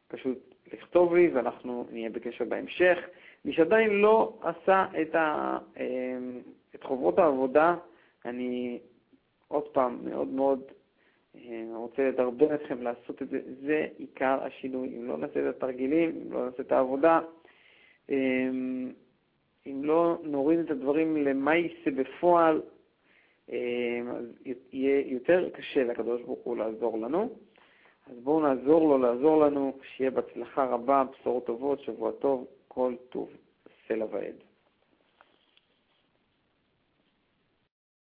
פשוט לכתוב לי ואנחנו נהיה בקשר בהמשך. מי שעדיין לא עשה את, ה, אה, את חוברות העבודה, אני עוד פעם מאוד מאוד רוצה לדרבן אתכם לעשות את זה. זה עיקר השינוי. אם לא נעשה את התרגילים, אם לא נעשה את העבודה, אם לא נוריד את הדברים למה יישא בפועל, אמ, אז יהיה יותר קשה לקדוש ברוך הוא לעזור לנו. אז בואו נעזור לו לעזור לנו, שיהיה בהצלחה רבה, בשורות טובות, שבוע טוב, כל טוב, סלע ועד.